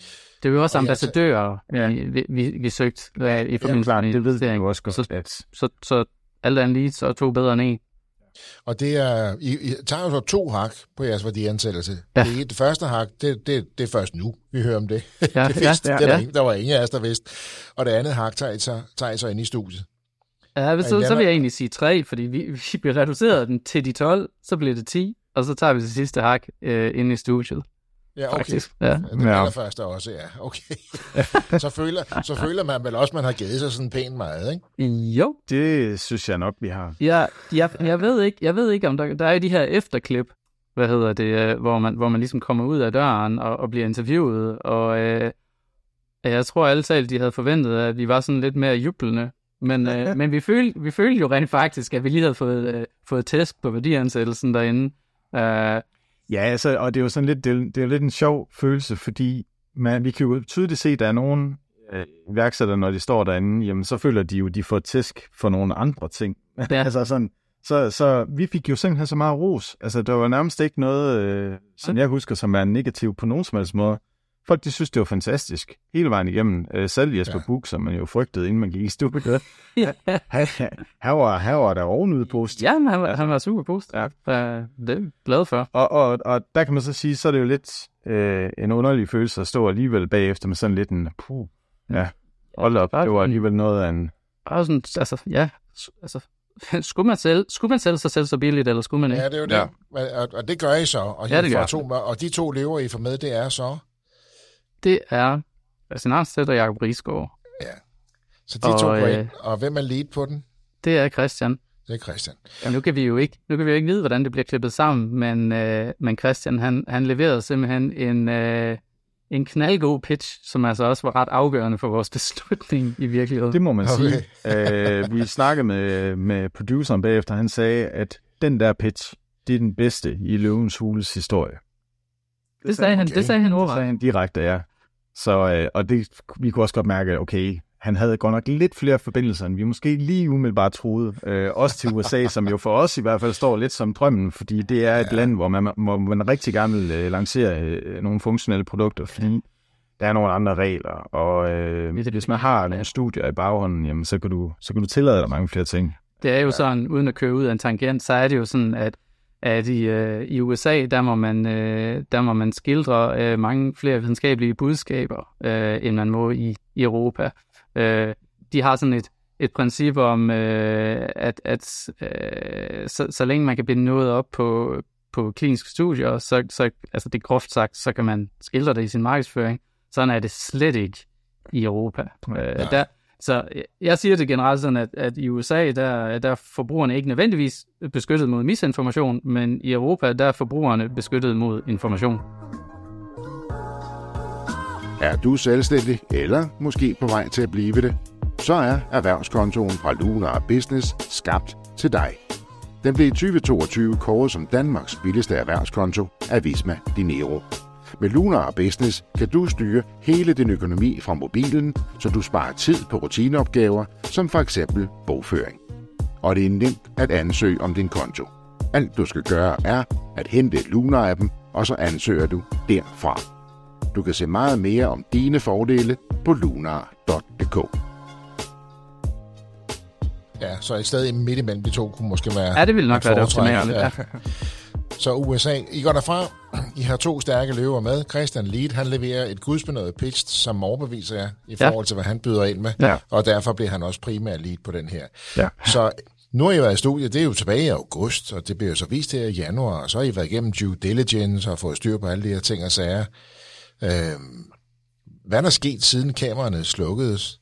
det er jo også ambassadører, ja. vi, vi, vi søgte ja, i forbindelse ja, med det ved jeg jo også godt. Så, at... så, så, så alt andet lige, så to bedre end en. Og det er, I, I tager jo så to hak på jeres værdiansættelse. Ja. Det, det første hak, det, det, det er først nu, vi hører om det. Ja, det vidste, ja, ja, det der, ja. der var ingen af os, der vidste. Og det andet hak tager I så, tager I så ind i studiet. Ja, så, så vil jeg egentlig sige tre, fordi vi, vi bliver reduceret den til de 12, så bliver det 10, og så tager vi det sidste hak øh, ind i studiet. Ja, okay. Faktisk. Ja. Den ja. første også, ja. Okay. så, føler, så føler man vel også, at man har givet sig sådan pænt meget, ikke? Jo. Det synes jeg nok, vi har. Ja, jeg, jeg, ved, ikke, jeg ved ikke, om der, der er de her efterklip, hvad hedder det, øh, hvor man, hvor man ligesom kommer ud af døren og, og bliver interviewet, og øh, jeg tror alle talt, de havde forventet, at vi var sådan lidt mere jublende Men, øh, men vi, følte, vi følte jo rent faktisk, at vi lige havde fået, øh, fået test på værdiansættelsen derinde. Øh, Ja, altså, og det er jo sådan lidt, det er, det er lidt en sjov følelse, fordi man, vi kan jo tydeligt se, at der er nogen øh, iværksættere, når de står derinde, jamen så føler de jo, de får tæsk for nogle andre ting. Ja. altså sådan, så, så vi fik jo simpelthen så meget ros. Altså, der var nærmest ikke noget, øh, som jeg husker, som er negativt på nogen som helst måde. Folk, de synes, det var fantastisk. Hele vejen igennem. Øh, selv Jesper Ja. Buk, som man jo frygtede, inden man gik i studiet. ja, Han, han, var, han var der ovenud post. ja han, var- han var super positiv. Ja. Øh, det er glad for. Og, og, og der kan man så sige, så er det jo lidt øh, en underlig følelse at stå alligevel bagefter med sådan lidt en, puh, ja, hold op, det var alligevel noget af en, Bare sådan, altså, ja, altså, skulle man, sælge, skulle man sælge sig selv så billigt, eller skulle man ikke? Ja, det er jo det. Ja. Og, og det gør I så. Og, Ja, det gør to, med, og de to lever I får med, det er så... Det er Christian Arnstedt og Jacob Riesgaard. Så de Og, to går øh, ind. Og hvem er lead på den? Det er Christian. Det er Christian. Ja, nu kan vi jo ikke, nu kan vi jo ikke vide, hvordan det bliver klippet sammen, men, øh, men Christian, han, han leverede simpelthen en, øh, en knaldgod pitch, som altså også var ret afgørende for vores beslutning i virkeligheden. det må man Okay. sige. Øh, vi snakkede med, med produceren bagefter, han sagde, at den der pitch, det er den bedste i Løvens Hules historie. det, sagde han, okay. det sagde han Det sagde ordret. han direkte, ja. Så, øh, og det, vi kunne også godt mærke, at okay, han havde godt nok lidt flere forbindelser, end vi måske lige umiddelbart troede. Øh, også til USA, som jo for os i hvert fald står lidt som drømmen, fordi det er et ja. land, hvor man, hvor man rigtig gerne vil øh, lancere øh, nogle funktionelle produkter, fordi der er nogle andre regler, og øh, hvis man har nogle studier i baghånden, jamen, så, kan du, så kan du tillade dig mange flere ting. Det er jo sådan, uden at køre ud af en tangent, så er det jo sådan, at, at i, øh, i USA, der må man, øh, der må man skildre øh, mange flere videnskabelige budskaber, øh, end man må i, i Europa. Øh, de har sådan et, et princip om, øh, at, at øh, så, så længe man kan binde noget op på, på kliniske studier, så, så altså det groft sagt, så kan man skildre det i sin markedsføring. Sådan er det slet ikke i Europa. Øh, der, så jeg siger det generelt sådan, at, at i USA, der, der er forbrugerne ikke nødvendigvis beskyttet mod misinformation, men i Europa, der er forbrugerne beskyttet mod information. Er du selvstændig, eller måske på vej til at blive det, så er erhvervskontoen fra Lunar Business skabt til dig. Den blev i 2022 kåret som Danmarks billigste erhvervskonto af Visma Dinero. Med Lunar Business kan du styre hele din økonomi fra mobilen, så du sparer tid på rutineopgaver, som for eksempel bogføring. Og det er nemt at ansøge om din konto. Alt du skal gøre er at hente Lunar-appen, og så ansøger du derfra. Du kan se meget mere om dine fordele på lunar.dk. Ja, så et sted midt imellem de to kunne måske være... Ja, det ville nok være det optimale. Ja. Så USA, I går derfra, I har to stærke løver med. Christian Lied, han leverer et gudsbenået pitch, som overbeviser jer i Ja. forhold til, hvad han byder ind med. Ja. Og derfor bliver han også primær lead på den her. Ja. Så nu har I været i studiet, det er jo tilbage i august, og det bliver jo så vist her i januar, og så har I været igennem due diligence og fået styr på alle de her ting og sager. Øhm, hvad er der sket, siden kameraerne slukkedes?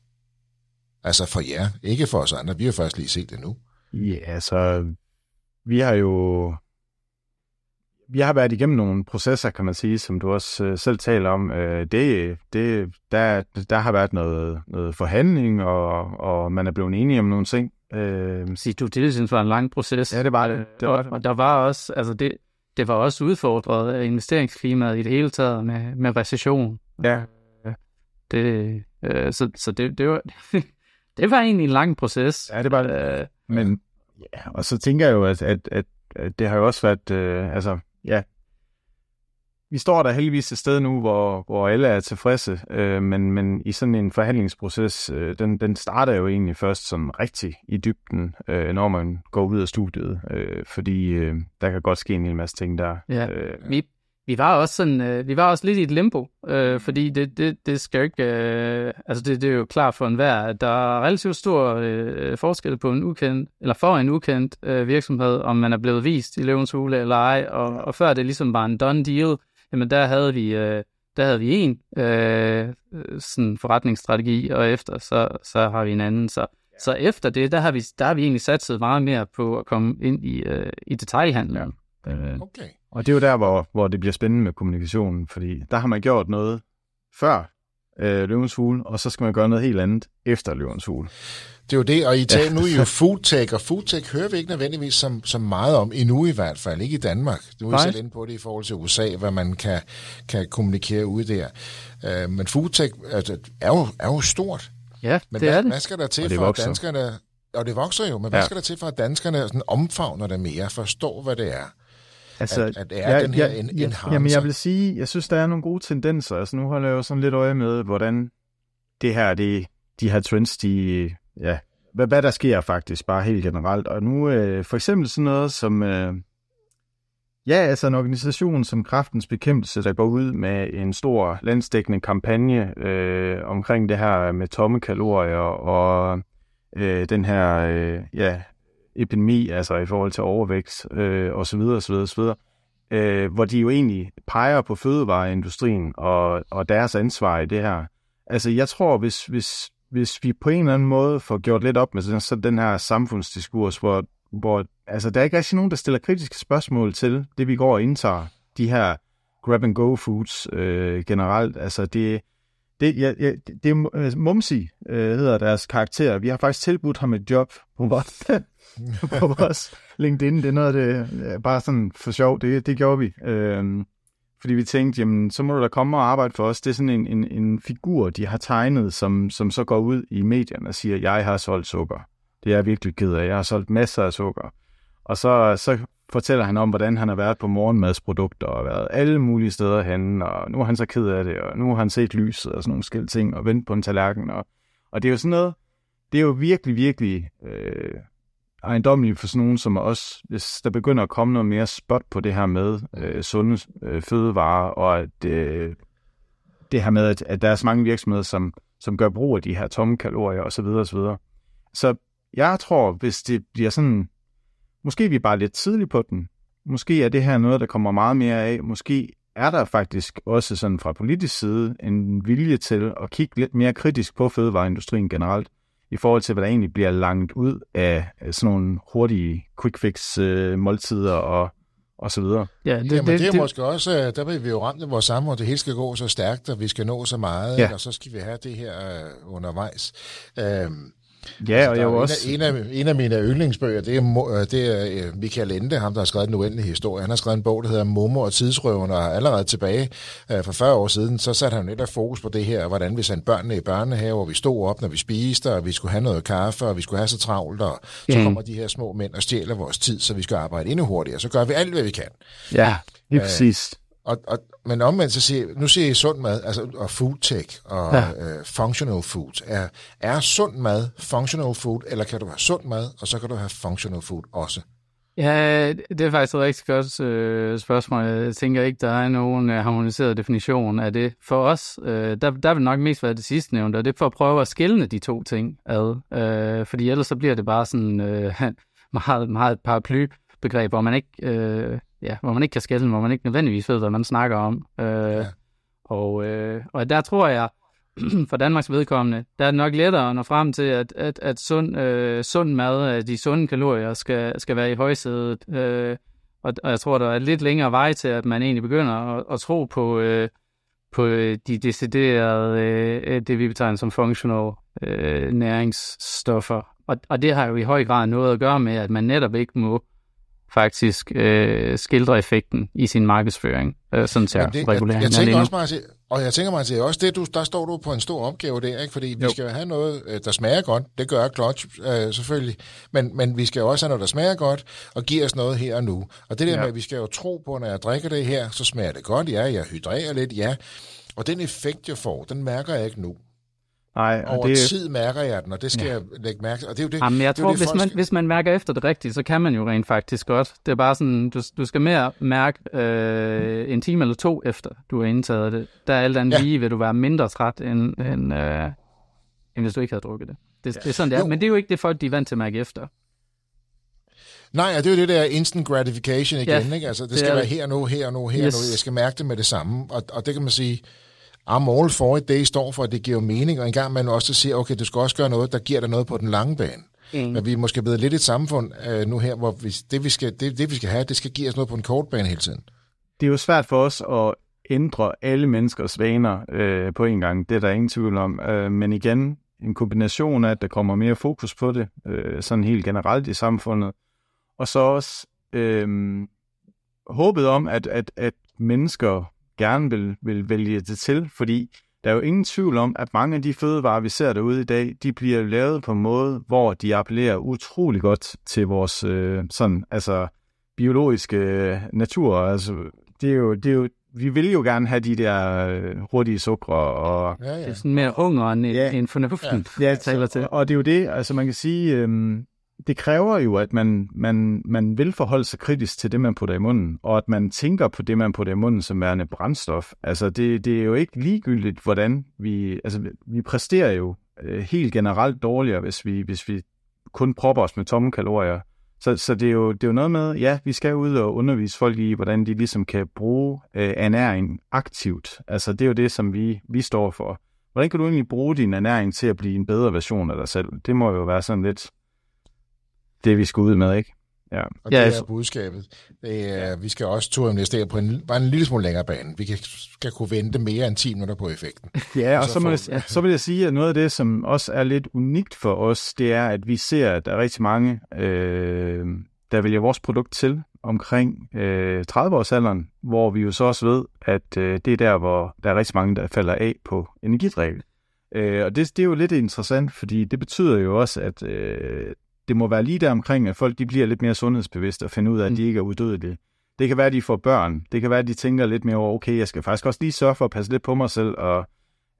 Altså for jer, ikke for os andre. Vi har først lige set det nu. Ja, altså, vi har jo vi har været igennem nogle processer, kan man sige, som du også øh, selv taler om. Øh, det, det, der, der har været noget, noget forhandling, og, og man er blevet enige om nogle ting. Øh, Sige, du diligence var en lang proces. Ja, det var det. Det var og, det. og der var også, altså det, det var også udfordret af investeringsklimaet i det hele taget med, med recession. ja, Det, øh, så så det, det, var, det var egentlig en lang proces. ja, det var det. Øh, Men, ja, og så tænker jeg jo, at, at, at, at det har jo også været, øh, altså, ja, vi står der heldigvis et sted nu, hvor, hvor alle er tilfredse, øh, men, men i sådan en forhandlingsproces, øh, den, den starter jo egentlig først sådan rigtig i dybden, øh, når man går ud af studiet, øh, fordi øh, der kan godt ske en hel masse ting der. Ja. Øh, vi, vi var også sådan, øh, vi var også lidt i et limbo, øh, fordi det, det, det skal jo ikke, øh, altså det, det er jo klart for enhver, at der er relativt stor øh, forskel på en ukendt, eller for en ukendt øh, virksomhed, om man er blevet vist i løvens hule eller ej, og, og før det ligesom var en done deal, jamen der havde vi, øh, der havde vi en øh, sådan forretningsstrategi, og efter så, så har vi en anden, så så efter det, der har vi, der har vi egentlig satset meget mere på at komme ind i, øh, i detaljhandlen. Øh, Okay. Og det er jo der, hvor, hvor det bliver spændende med kommunikationen, fordi der har man gjort noget før øh, løvens hule, og så skal man gøre noget helt andet efter løvens hule. Det er jo det, og I tager, nu er I jo foodtech, og foodtech hører vi ikke nødvendigvis som, som meget om, endnu i hvert fald, ikke i Danmark. Du er selv inde på det i forhold til USA, hvad man kan, kan kommunikere ude der. Uh, men foodtech altså, er, jo, er jo stort. Ja, Men det hvad, er det. hvad skal der til det for, at danskerne... Og det vokser jo, men hvad Ja. skal der til for, at danskerne sådan omfavner det mere, forstår, hvad det er? Altså, At- at det er den her en- ja, enhancer. Jamen, jeg vil sige, jeg synes, der er nogle gode tendenser. Altså, nu holder jeg jo sådan lidt øje med, hvordan det her, det, de her trends, de, ja, hvad, hvad der sker faktisk, bare helt generelt. Og nu øh, for eksempel sådan noget som, øh, ja, altså en organisation som Kraftens Bekæmpelse, der går ud med en stor landsdækkende kampagne øh, omkring det her med tomme kalorier og øh, den her, øh, ja, epidemi, altså i forhold til overvægt øh, og så videre, og så videre, så videre øh, hvor de jo egentlig peger på fødevareindustrien og, og deres ansvar i det her. Altså, jeg tror, hvis, hvis, hvis vi på en eller anden måde får gjort lidt op med sådan, så den her samfundsdiskurs, hvor, hvor altså, der er ikke rigtig nogen, der stiller kritiske spørgsmål til det, vi går og indtager, de her grab-and-go foods øh, generelt. Altså, det, det, ja, ja, det, det er Mumsi, øh, hedder deres karakter. Vi har faktisk tilbudt ham et job på vores, på vores LinkedIn. Det er noget af det, bare sådan for sjov, det, det gjorde vi. Øhm, fordi vi tænkte, jamen, så må du da komme og arbejde for os. Det er sådan en, en, en figur, de har tegnet, som, som så går ud i medierne og siger, jeg har solgt sukker. Det er jeg virkelig ked af. Jeg har solgt masser af sukker. Og så, så fortæller han om, hvordan han har været på morgenmadsprodukter og været alle mulige steder henne, og nu er han så ked af det, og nu har han set lyset og sådan nogle skæld ting, og vendt på en tallerken. Og, og det er jo sådan noget, det er jo virkelig, virkelig øh, ejendommeligt for sådan nogen som os, hvis der begynder at komme noget mere spot på det her med øh, sunde øh, fødevarer, og at øh, det her med, at, at der er så mange virksomheder, som, som gør brug af de her tomme kalorier osv. osv. Så jeg tror, hvis det bliver sådan, måske er vi bare lidt tidligt på den, måske er det her noget, der kommer meget mere af, måske er der faktisk også sådan fra politisk side en vilje til at kigge lidt mere kritisk på fødevareindustrien generelt, i forhold til, hvad der egentlig bliver langt ud af sådan nogle hurtige quick fix øh, måltider og, og så videre. Ja, Det, Jamen, det, det er måske også, øh, der vil vi jo ramt vores samfund, det hele skal gå så stærkt, og vi skal nå så meget, Ja. ja. og så skal vi have det her øh, undervejs. Øhm, Ja, og der jeg også... En af, en, af, en af mine yndlingsbøger, det er, øh, det er øh, Michael Ende, ham der har skrevet en uendelig historie. Han har skrevet en bog, der hedder Momo og tidsrøven, og allerede tilbage øh, for 40 år siden, så satte han netop fokus på det her, hvordan vi sendte børnene i børnehave, hvor vi stod op, når vi spiste, og vi skulle have noget kaffe, og vi skulle have så travlt, og så Mhm. kommer de her små mænd og stjæler vores tid, så vi skal arbejde endnu hurtigere. Så gør vi alt, hvad vi kan. Ja, lige præcis. Og, og, men omvendt så siger, nu siger I sund mad, altså, og foodtech og Ja. øh, functional food. Er, er sund mad functional food, eller kan du have sund mad, og så kan du have functional food også? Ja, det er faktisk et rigtig godt øh, spørgsmål. Jeg tænker ikke, der er nogen øh, harmoniseret definition af det. For os, øh, der, der vil nok mest være det sidste nævnte, og det er for at prøve at skille de to ting ad. Øh, fordi ellers så bliver det bare sådan øh, meget, meget et paraplybegreb, hvor man ikke, øh, ja, hvor man ikke kan skille, hvor man ikke nødvendigvis ved, hvad man snakker om. Øh, ja. og, øh, og der tror jeg, for Danmarks vedkommende, der er det nok lettere at nå frem til, at, at, at sund, øh, sund mad, at de sunde kalorier skal, skal være i højsædet. Øh, og, og jeg tror, der er lidt længere vej til, at man egentlig begynder at, at tro på, øh, på øh, de deciderede, øh, det vi betegner som functional øh, næringsstoffer. Og, og det har jo i høj grad noget at gøre med, at man netop ikke må faktisk øh, skildre effekten i sin markedsføring, øh, sådan ser Men det, jeg, jeg tænker alene. også, Martin, og jeg tænker, Martin, også det, du, der står du på en stor opgave der, ikke? fordi vi Jo. skal jo have noget, øh, der smager godt. Det gør Clutch øh, selvfølgelig. Men, men vi skal jo også have noget, der smager godt, og giver os noget her og nu. Og det der Ja. med, at vi skal jo tro på, når jeg drikker det her, så smager det godt. Ja, jeg hydrerer lidt, ja. Og den effekt, jeg får, den mærker jeg ikke nu. Nej, og Over det, tid mærker jeg den, og det skal ja. jeg lægge mærke til. Og det er jo det, Jamen, jeg det er jo tror, det, hvis folk man, hvis man mærker efter det rigtigt, så kan man jo rent faktisk godt. Det er bare sådan, du, du skal mere mærke øh, en time eller to efter, du har indtaget det. Der er alt andet Ja. lige, vil du være mindre træt, end, end, øh, end hvis du ikke havde drukket det. Det, ja. det er sådan, det er. Jo. Men det er jo ikke det, folk de er vant til at mærke efter. Nej, og det er jo det der instant gratification igen, Ja, ikke? Altså, det, det skal er være her nu, her nu, her Yes. nu. Jeg skal mærke det med det samme. Og, og det kan man sige, I'm all for it, det I står for, at det giver mening. Og en gang man også siger, okay, du skal også gøre noget, der giver dig noget på den lange bane. Mm. Men vi er måske blevet lidt et samfund øh, nu her, hvor vi, det, vi skal, det, det, vi skal have, det skal give os noget på en kort bane hele tiden. det er jo svært for os at ændre alle menneskers vaner øh, på en gang. Det er der ingen tvivl om. Øh, men igen, en kombination af, at der kommer mere fokus på det, øh, sådan helt generelt i samfundet, og så også øh, håbet om, at, at, at mennesker gerne vil, vil vælge det til, fordi der er jo ingen tvivl om, at mange af de fødevarer, vi ser derude i dag, de bliver lavet på en måde, hvor de appellerer utrolig godt til vores øh, sådan, altså, biologiske øh, natur. Altså, det er jo, det er jo, vi vil jo gerne have de der øh, hurtige sukker og... Ja, ja. Det er sådan mere hunger end, ja. end fornuften, ja. ja, taler til. Og det er jo det, altså man kan sige, øhm, det kræver jo, at man, man, man vil forholde sig kritisk til det, man putter i munden, og at man tænker på det, man putter i munden som værende brændstof. Altså det, det er jo ikke ligegyldigt, hvordan vi... Altså vi præsterer jo øh, helt generelt dårligere, hvis vi, hvis vi kun propper os med tomme kalorier. Så, så det, er jo, det er jo noget med, ja, vi skal ud og undervise folk i, hvordan de ligesom kan bruge øh, ernæring aktivt. Altså det er jo det, som vi, vi står for. Hvordan kan du egentlig bruge din ernæring til at blive en bedre version af dig selv? Det må jo være sådan lidt det, vi skal ud med, ikke? Ja. Og det ja, er budskabet. Det er, ja. Vi skal også turde investere på en, bare en lille smule længere bane. Vi kan, skal kunne vente mere end 10 minutter på effekten. Ja, og så, så, må jeg, ja. så vil jeg sige, at noget af det, som også er lidt unikt for os, det er, at vi ser, at der er rigtig mange, øh, der vælger vores produkt til omkring øh, 30-årsalderen, hvor vi jo så også ved, at øh, det er der, hvor der er rigtig mange, der falder af på energidrik. Øh, og det, det er jo lidt interessant, fordi det betyder jo også, at øh, det må være lige der omkring, at folk de bliver lidt mere sundhedsbevidste og finder ud af, at de mm. ikke er udødelige. Det kan være, at de får børn. Det kan være, at de tænker lidt mere over, okay, jeg skal faktisk også lige sørge for at passe lidt på mig selv, og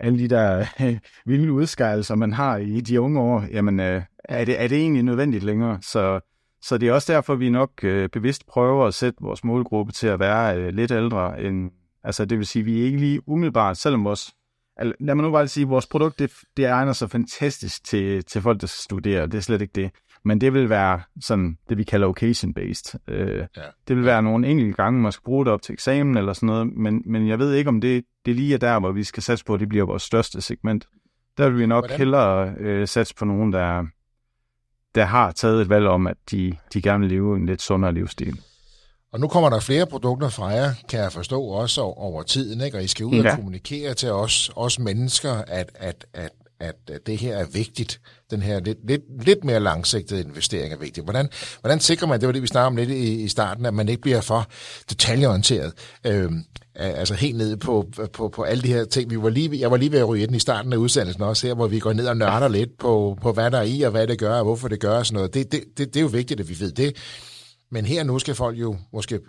alle de der vilde udskejelser, man har i de unge år, jamen, øh, er, det, er det egentlig nødvendigt længere? Så, så det er også derfor, vi nok øh, bevidst prøver at sætte vores målgruppe til at være øh, lidt ældre end, altså det vil sige, vi er ikke lige umiddelbart, selvom vores, lad mig nu bare sige, vores produkt, det, det egner sig fantastisk til, til folk, der studerer, det er slet ikke det. Men det vil være sådan det, vi kalder occasion-based. Øh, ja. Det vil være nogle enkelte gange, man skal bruge det op til eksamen eller sådan noget, men, men jeg ved ikke, om det, det lige er der, hvor vi skal satse på, at det bliver vores største segment. Der vil vi nok Hvordan? hellere øh, satse på nogen, der, der har taget et valg om, at de, de gerne vil leve en lidt sundere livsstil. Og nu kommer der flere produkter fra jer, kan jeg forstå, også over tiden, ikke? og I skal ud ja. og kommunikere til os, os mennesker, at, at, at at det her er vigtigt. Den her lidt, lidt, lidt mere langsigtede investering er vigtig. Hvordan, hvordan sikrer man, det var det, vi snakkede om lidt i, i starten, at man ikke bliver for detaljeorienteret? øh, altså helt ned på, på, på alle de her ting. Vi var lige, jeg var lige ved at ryge den i starten af udsendelsen også her, hvor vi går ned og nørder lidt på, på hvad der er i, og hvad det gør, og hvorfor det gør og sådan noget. Det, det, det, det er jo vigtigt, at vi ved det. Men her nu skal folk jo måske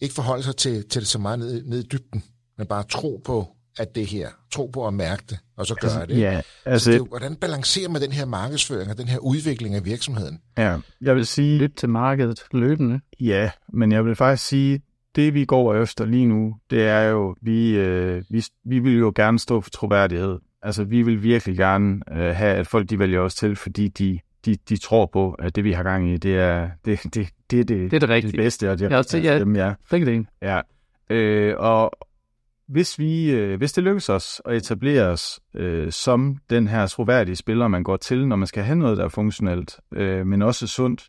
ikke forholde sig til, til det så meget ned, ned i dybden, men bare tro på, at det her, tro på at mærke det, og så gøre altså, det. Ja, altså, så det er jo, hvordan balancerer man den her markedsføring og den her udvikling af virksomheden? Ja, jeg vil sige... Lidt til markedet løbende. Ja, men jeg vil faktisk sige, det vi går efter lige nu, det er jo, vi, øh, vi, vi vil jo gerne stå for troværdighed. Altså, vi vil virkelig gerne øh, have, at folk de vælger os til, fordi de, de, de tror på, at det vi har gang i, det er det, det, det, det, det, det, er det, det bedste. Og det, ja, også, ja, dem, ja. det. Ja. Øh, og, hvis, vi, øh, hvis det lykkes os at etablere os øh, som den her troværdige spiller, man går til, når man skal have noget, der er funktionelt, øh, men også sundt,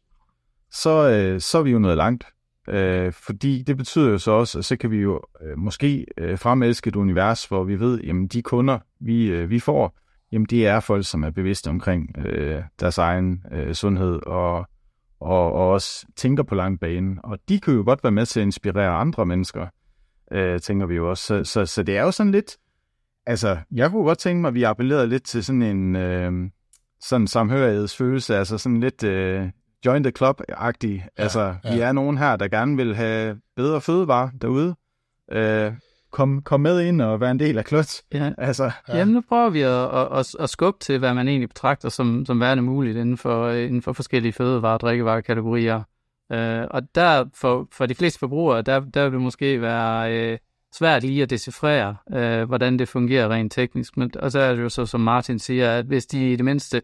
så, øh, så er vi jo noget langt. Øh, fordi det betyder jo så også, at så kan vi jo øh, måske øh, fremelske et univers, hvor vi ved, jamen de kunder, vi, øh, vi får, jamen det er folk, som er bevidste omkring øh, deres egen øh, sundhed og, og, og også tænker på lang bane. Og de kan jo godt være med til at inspirere andre mennesker øh, tænker vi jo også. Så, så, så det er jo sådan lidt, altså, jeg kunne godt tænke mig, at vi appellerede lidt til sådan en øh, sådan samhørighedsfølelse, altså sådan lidt øh, join the club-agtig. Ja, altså, ja. vi er nogen her, der gerne vil have bedre fødevarer derude. Øh, kom, kom med ind og være en del af klot. Ja. Altså, ja. Jamen, nu prøver vi at, at, at, at skubbe til, hvad man egentlig betragter som, som værende muligt inden for, inden for forskellige fødevare- og drikkevarekategorier. Øh, og der for, for de fleste forbrugere, der, der vil det måske være øh, svært lige at decifrere, øh, hvordan det fungerer rent teknisk. Men, og så er det jo så, som Martin siger, at hvis de i det mindste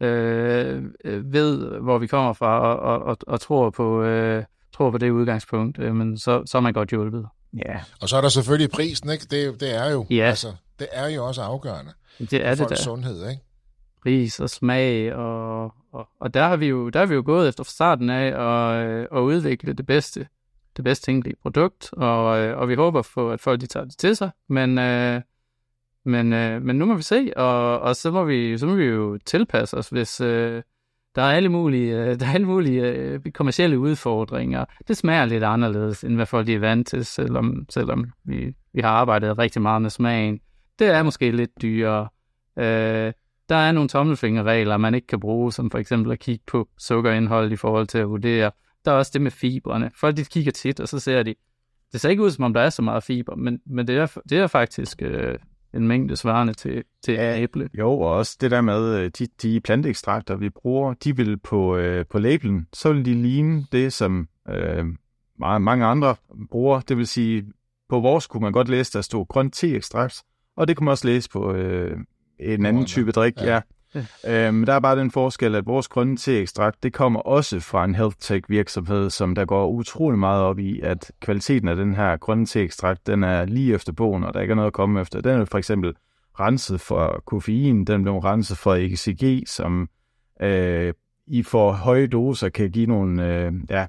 øh, øh, ved, hvor vi kommer fra, og, og, og, og tror, på, øh, tror på det udgangspunkt, øh, men så, så er man godt hjulpet. Ja. Og så er der selvfølgelig prisen, ikke? Det, det er jo, ja. altså, det er jo også afgørende. Det er det der. sundhed, ikke? Pris og smag og og, og der, har vi jo, der har vi jo gået efter starten af at, at udvikle det bedste det bedst tænkelige produkt, og, øh, og vi håber på, at folk de tager det til sig, men, øh, men, øh, men nu må vi se, og, og så, må vi, så må vi jo tilpasse os, hvis øh, der er alle mulige, øh, der er alle mulige øh, kommersielle udfordringer. Det smager lidt anderledes, end hvad folk er vant til, selvom, selvom vi, vi har arbejdet rigtig meget med smagen. Det er måske lidt dyrere. Øh, der er nogle tommelfingerregler, man ikke kan bruge, som for eksempel at kigge på sukkerindhold i forhold til at vurdere. Der er også det med fibrene. Folk de kigger tit, og så ser de, det ser ikke ud som om der er så meget fiber, men, men det, er, det er faktisk øh, en mængde svarende til, til ja, æble. Jo, og også det der med øh, de, de planteekstrakter, vi bruger, de vil på, øh, på labelen, så vil de ligne det, som øh, meget, mange andre bruger. Det vil sige, på vores kunne man godt læse, der stod grønt te-ekstrakt, og det kunne man også læse på øh, en anden type drik, ja. ja. Øhm, der er bare den forskel, at vores grønne te-ekstrakt, det kommer også fra en health tech virksomhed, som der går utrolig meget op i, at kvaliteten af den her grønne te-ekstrakt, den er lige efter bogen, og der ikke er noget at komme efter. Den er for eksempel renset for koffein, den blev renset for ECG, som øh, i for høje doser kan give nogle, øh, ja,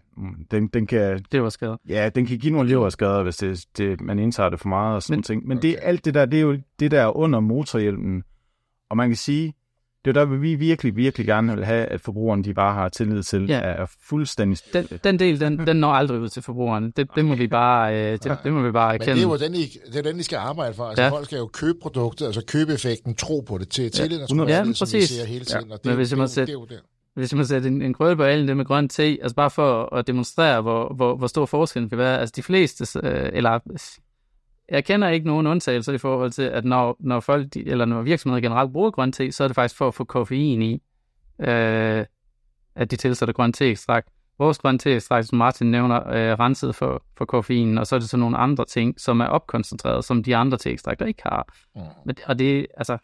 den, den kan... Det var skader. Ja, den kan give nogle leverskader, hvis det, det, man indtager det for meget og sådan men, ting. Men okay. det, alt det der, det er jo det der under motorhjelmen. Og man kan sige, det er der, vi virkelig, virkelig gerne vil have, at forbrugerne de bare har tillid til, ja. er fuldstændig... Den, den del, den, den når aldrig ud til forbrugeren. Det, det må vi bare, øh, det, det må vi bare erkende. Men det er jo den, I, det er den, I skal arbejde for. Altså, ja. folk skal jo købe produktet, altså købe effekten, tro på det til tillid, ja. ja, præcis. som vi ser hele tiden. Ja. Og det, Men hvis det, det, det, det. Hvis man sætter en, en grød på allen, det med grøn te, altså bare for at demonstrere, hvor, hvor, hvor stor forskellen kan være. Altså de fleste, øh, eller jeg kender ikke nogen undtagelser i forhold til, at når, når folk, eller når virksomheder generelt bruger grøn te, så er det faktisk for at få koffein i, øh, at de tilsætter grøn te-ekstrakt. Vores grøn te-ekstrakt, som Martin nævner, øh, renset for, for koffein, og så er det så nogle andre ting, som er opkoncentreret, som de andre te-ekstrakter ikke har. Mm. Men, og det, altså,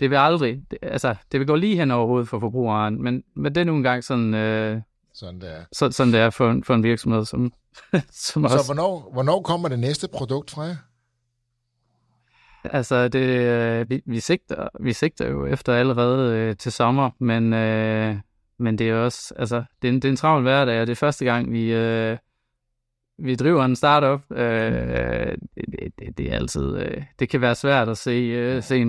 det vil aldrig, det, altså, det vil gå lige hen over hovedet for forbrugeren, men, men det er nu engang sådan, øh, sådan det er. Så, sådan det er for, for en virksomhed, som, som også... Så hvornår, hvornår kommer det næste produkt fra jer? Altså, det, øh, vi, vi, sigter, vi sigter jo efter allerede øh, til sommer, men, øh, men det er også, altså, det er, en, det er en travl hverdag, og det er første gang, vi, øh, vi driver en startup. Øh, det, det, det er altid, øh, det kan være svært at se, øh, se en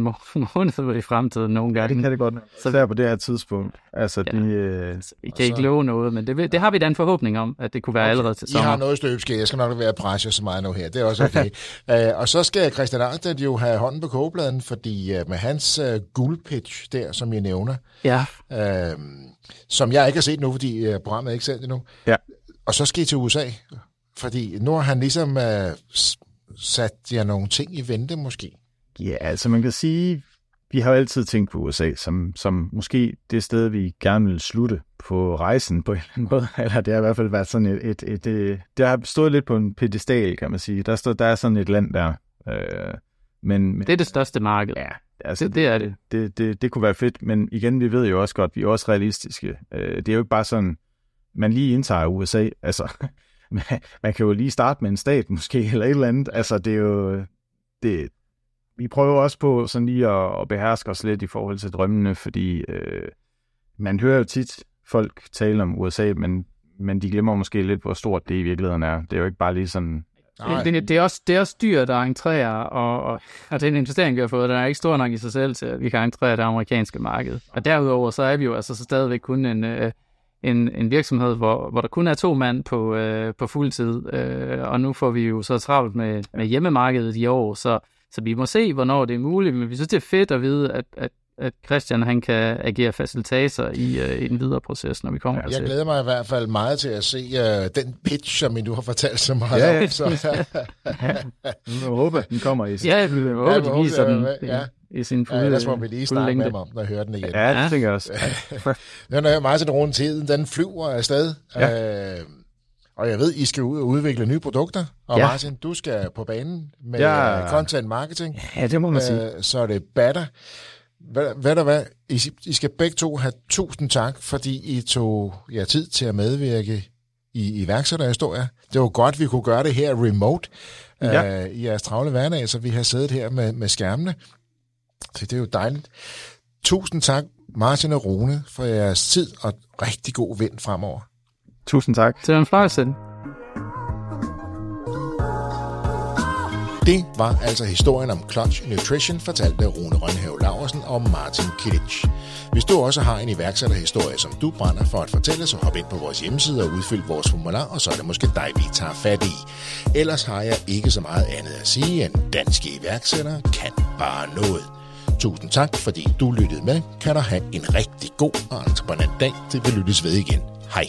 måned i fremtiden nogle gange. Det kan det godt. Så der på det her tidspunkt. Altså, ja, de, øh, så vi kan ikke love noget, men det, det har vi da en forhåbning om, at det kunne være okay. allerede til sommer. I har noget støbskæg. Jeg skal nok være presse så meget nu her. Det er også okay. uh, og så skal Christian Arnstedt jo have hånden på kogepladen, fordi uh, med hans uh, guldpitch der, som jeg nævner, ja. uh, som jeg ikke har set nu, fordi uh, programmet er ikke sendt endnu, ja. og så skal I til USA. Fordi nu har han ligesom uh, sat jer nogle ting i vente måske. Ja, altså man kan sige, vi har jo altid tænkt på USA som, som måske det sted, vi gerne vil slutte på rejsen på en eller anden måde. Eller det har i hvert fald været sådan et, et, et, et det har stået lidt på en pedestal, kan man sige. Der, står, der er sådan et land der. Øh, men, men, det er det største marked. Ja, altså, det, det er det. Det, det. det kunne være fedt, men igen, vi ved jo også godt, vi er også realistiske. Øh, det er jo ikke bare sådan, man lige indtager USA. Altså, man kan jo lige starte med en stat måske, eller et eller andet. Altså, det er jo... Det, vi prøver også på sådan lige at, at beherske os lidt i forhold til drømmene, fordi øh, man hører jo tit folk tale om USA, men, men de glemmer måske lidt, hvor stort det i virkeligheden er. Det er jo ikke bare lige sådan... Det, det, det, er også, det er også dyrt at entrere, og, og, og den investering, vi har fået, den er ikke stor nok i sig selv til, at vi kan entrere det amerikanske marked. Og derudover, så er vi jo altså så stadigvæk kun en, øh, en, en virksomhed, hvor, hvor der kun er to mand på, øh, på fuld tid, øh, og nu får vi jo så travlt med, med hjemmemarkedet i år, så, så vi må se, hvornår det er muligt, men vi synes, det er fedt at vide, at, at at Christian han kan agere facilitator i, uh, i den videre proces, når vi kommer ja, til. Jeg glæder mig i hvert fald meget til at se uh, den pitch, som I nu har fortalt så meget ja, ja. om. Så. ja. Jeg håber, den kommer i Ja, jeg håber, ja, de viser den ja. i sin fulde Ja, ellers må vi lige snakke med dem om, når jeg hører den igen. Ja, det tænker jeg også. Når jeg meget til rundt tiden, den flyver afsted. Ja. Uh, og jeg ved, I skal ud og udvikle nye produkter. Og ja. Martin, du skal på banen med ja. content marketing. Ja, det må man sige. Så er det batter. Hvad, hvad der hvad? I, I skal begge to have tusind tak, fordi I tog jer tid til at medvirke i iværksætterhistorier. Det var godt, vi kunne gøre det her remote ja. uh, i jeres travle hverdag, så vi har siddet her med, med skærmene. Så det er jo dejligt. Tusind tak, Martin og Rune, for jeres tid og rigtig god vind fremover. Tusind tak. Det var en fornøjelse. Det var altså historien om Clutch Nutrition, fortalt af Rune Rønhave Laversen og Martin Kittich. Hvis du også har en iværksætterhistorie, som du brænder for at fortælle, så hop ind på vores hjemmeside og udfyld vores formular, og så er det måske dig, vi tager fat i. Ellers har jeg ikke så meget andet at sige, end danske iværksættere kan bare noget. Tusind tak, fordi du lyttede med. Kan du have en rigtig god og entreprenant dag, til vi lyttes ved igen. Hej.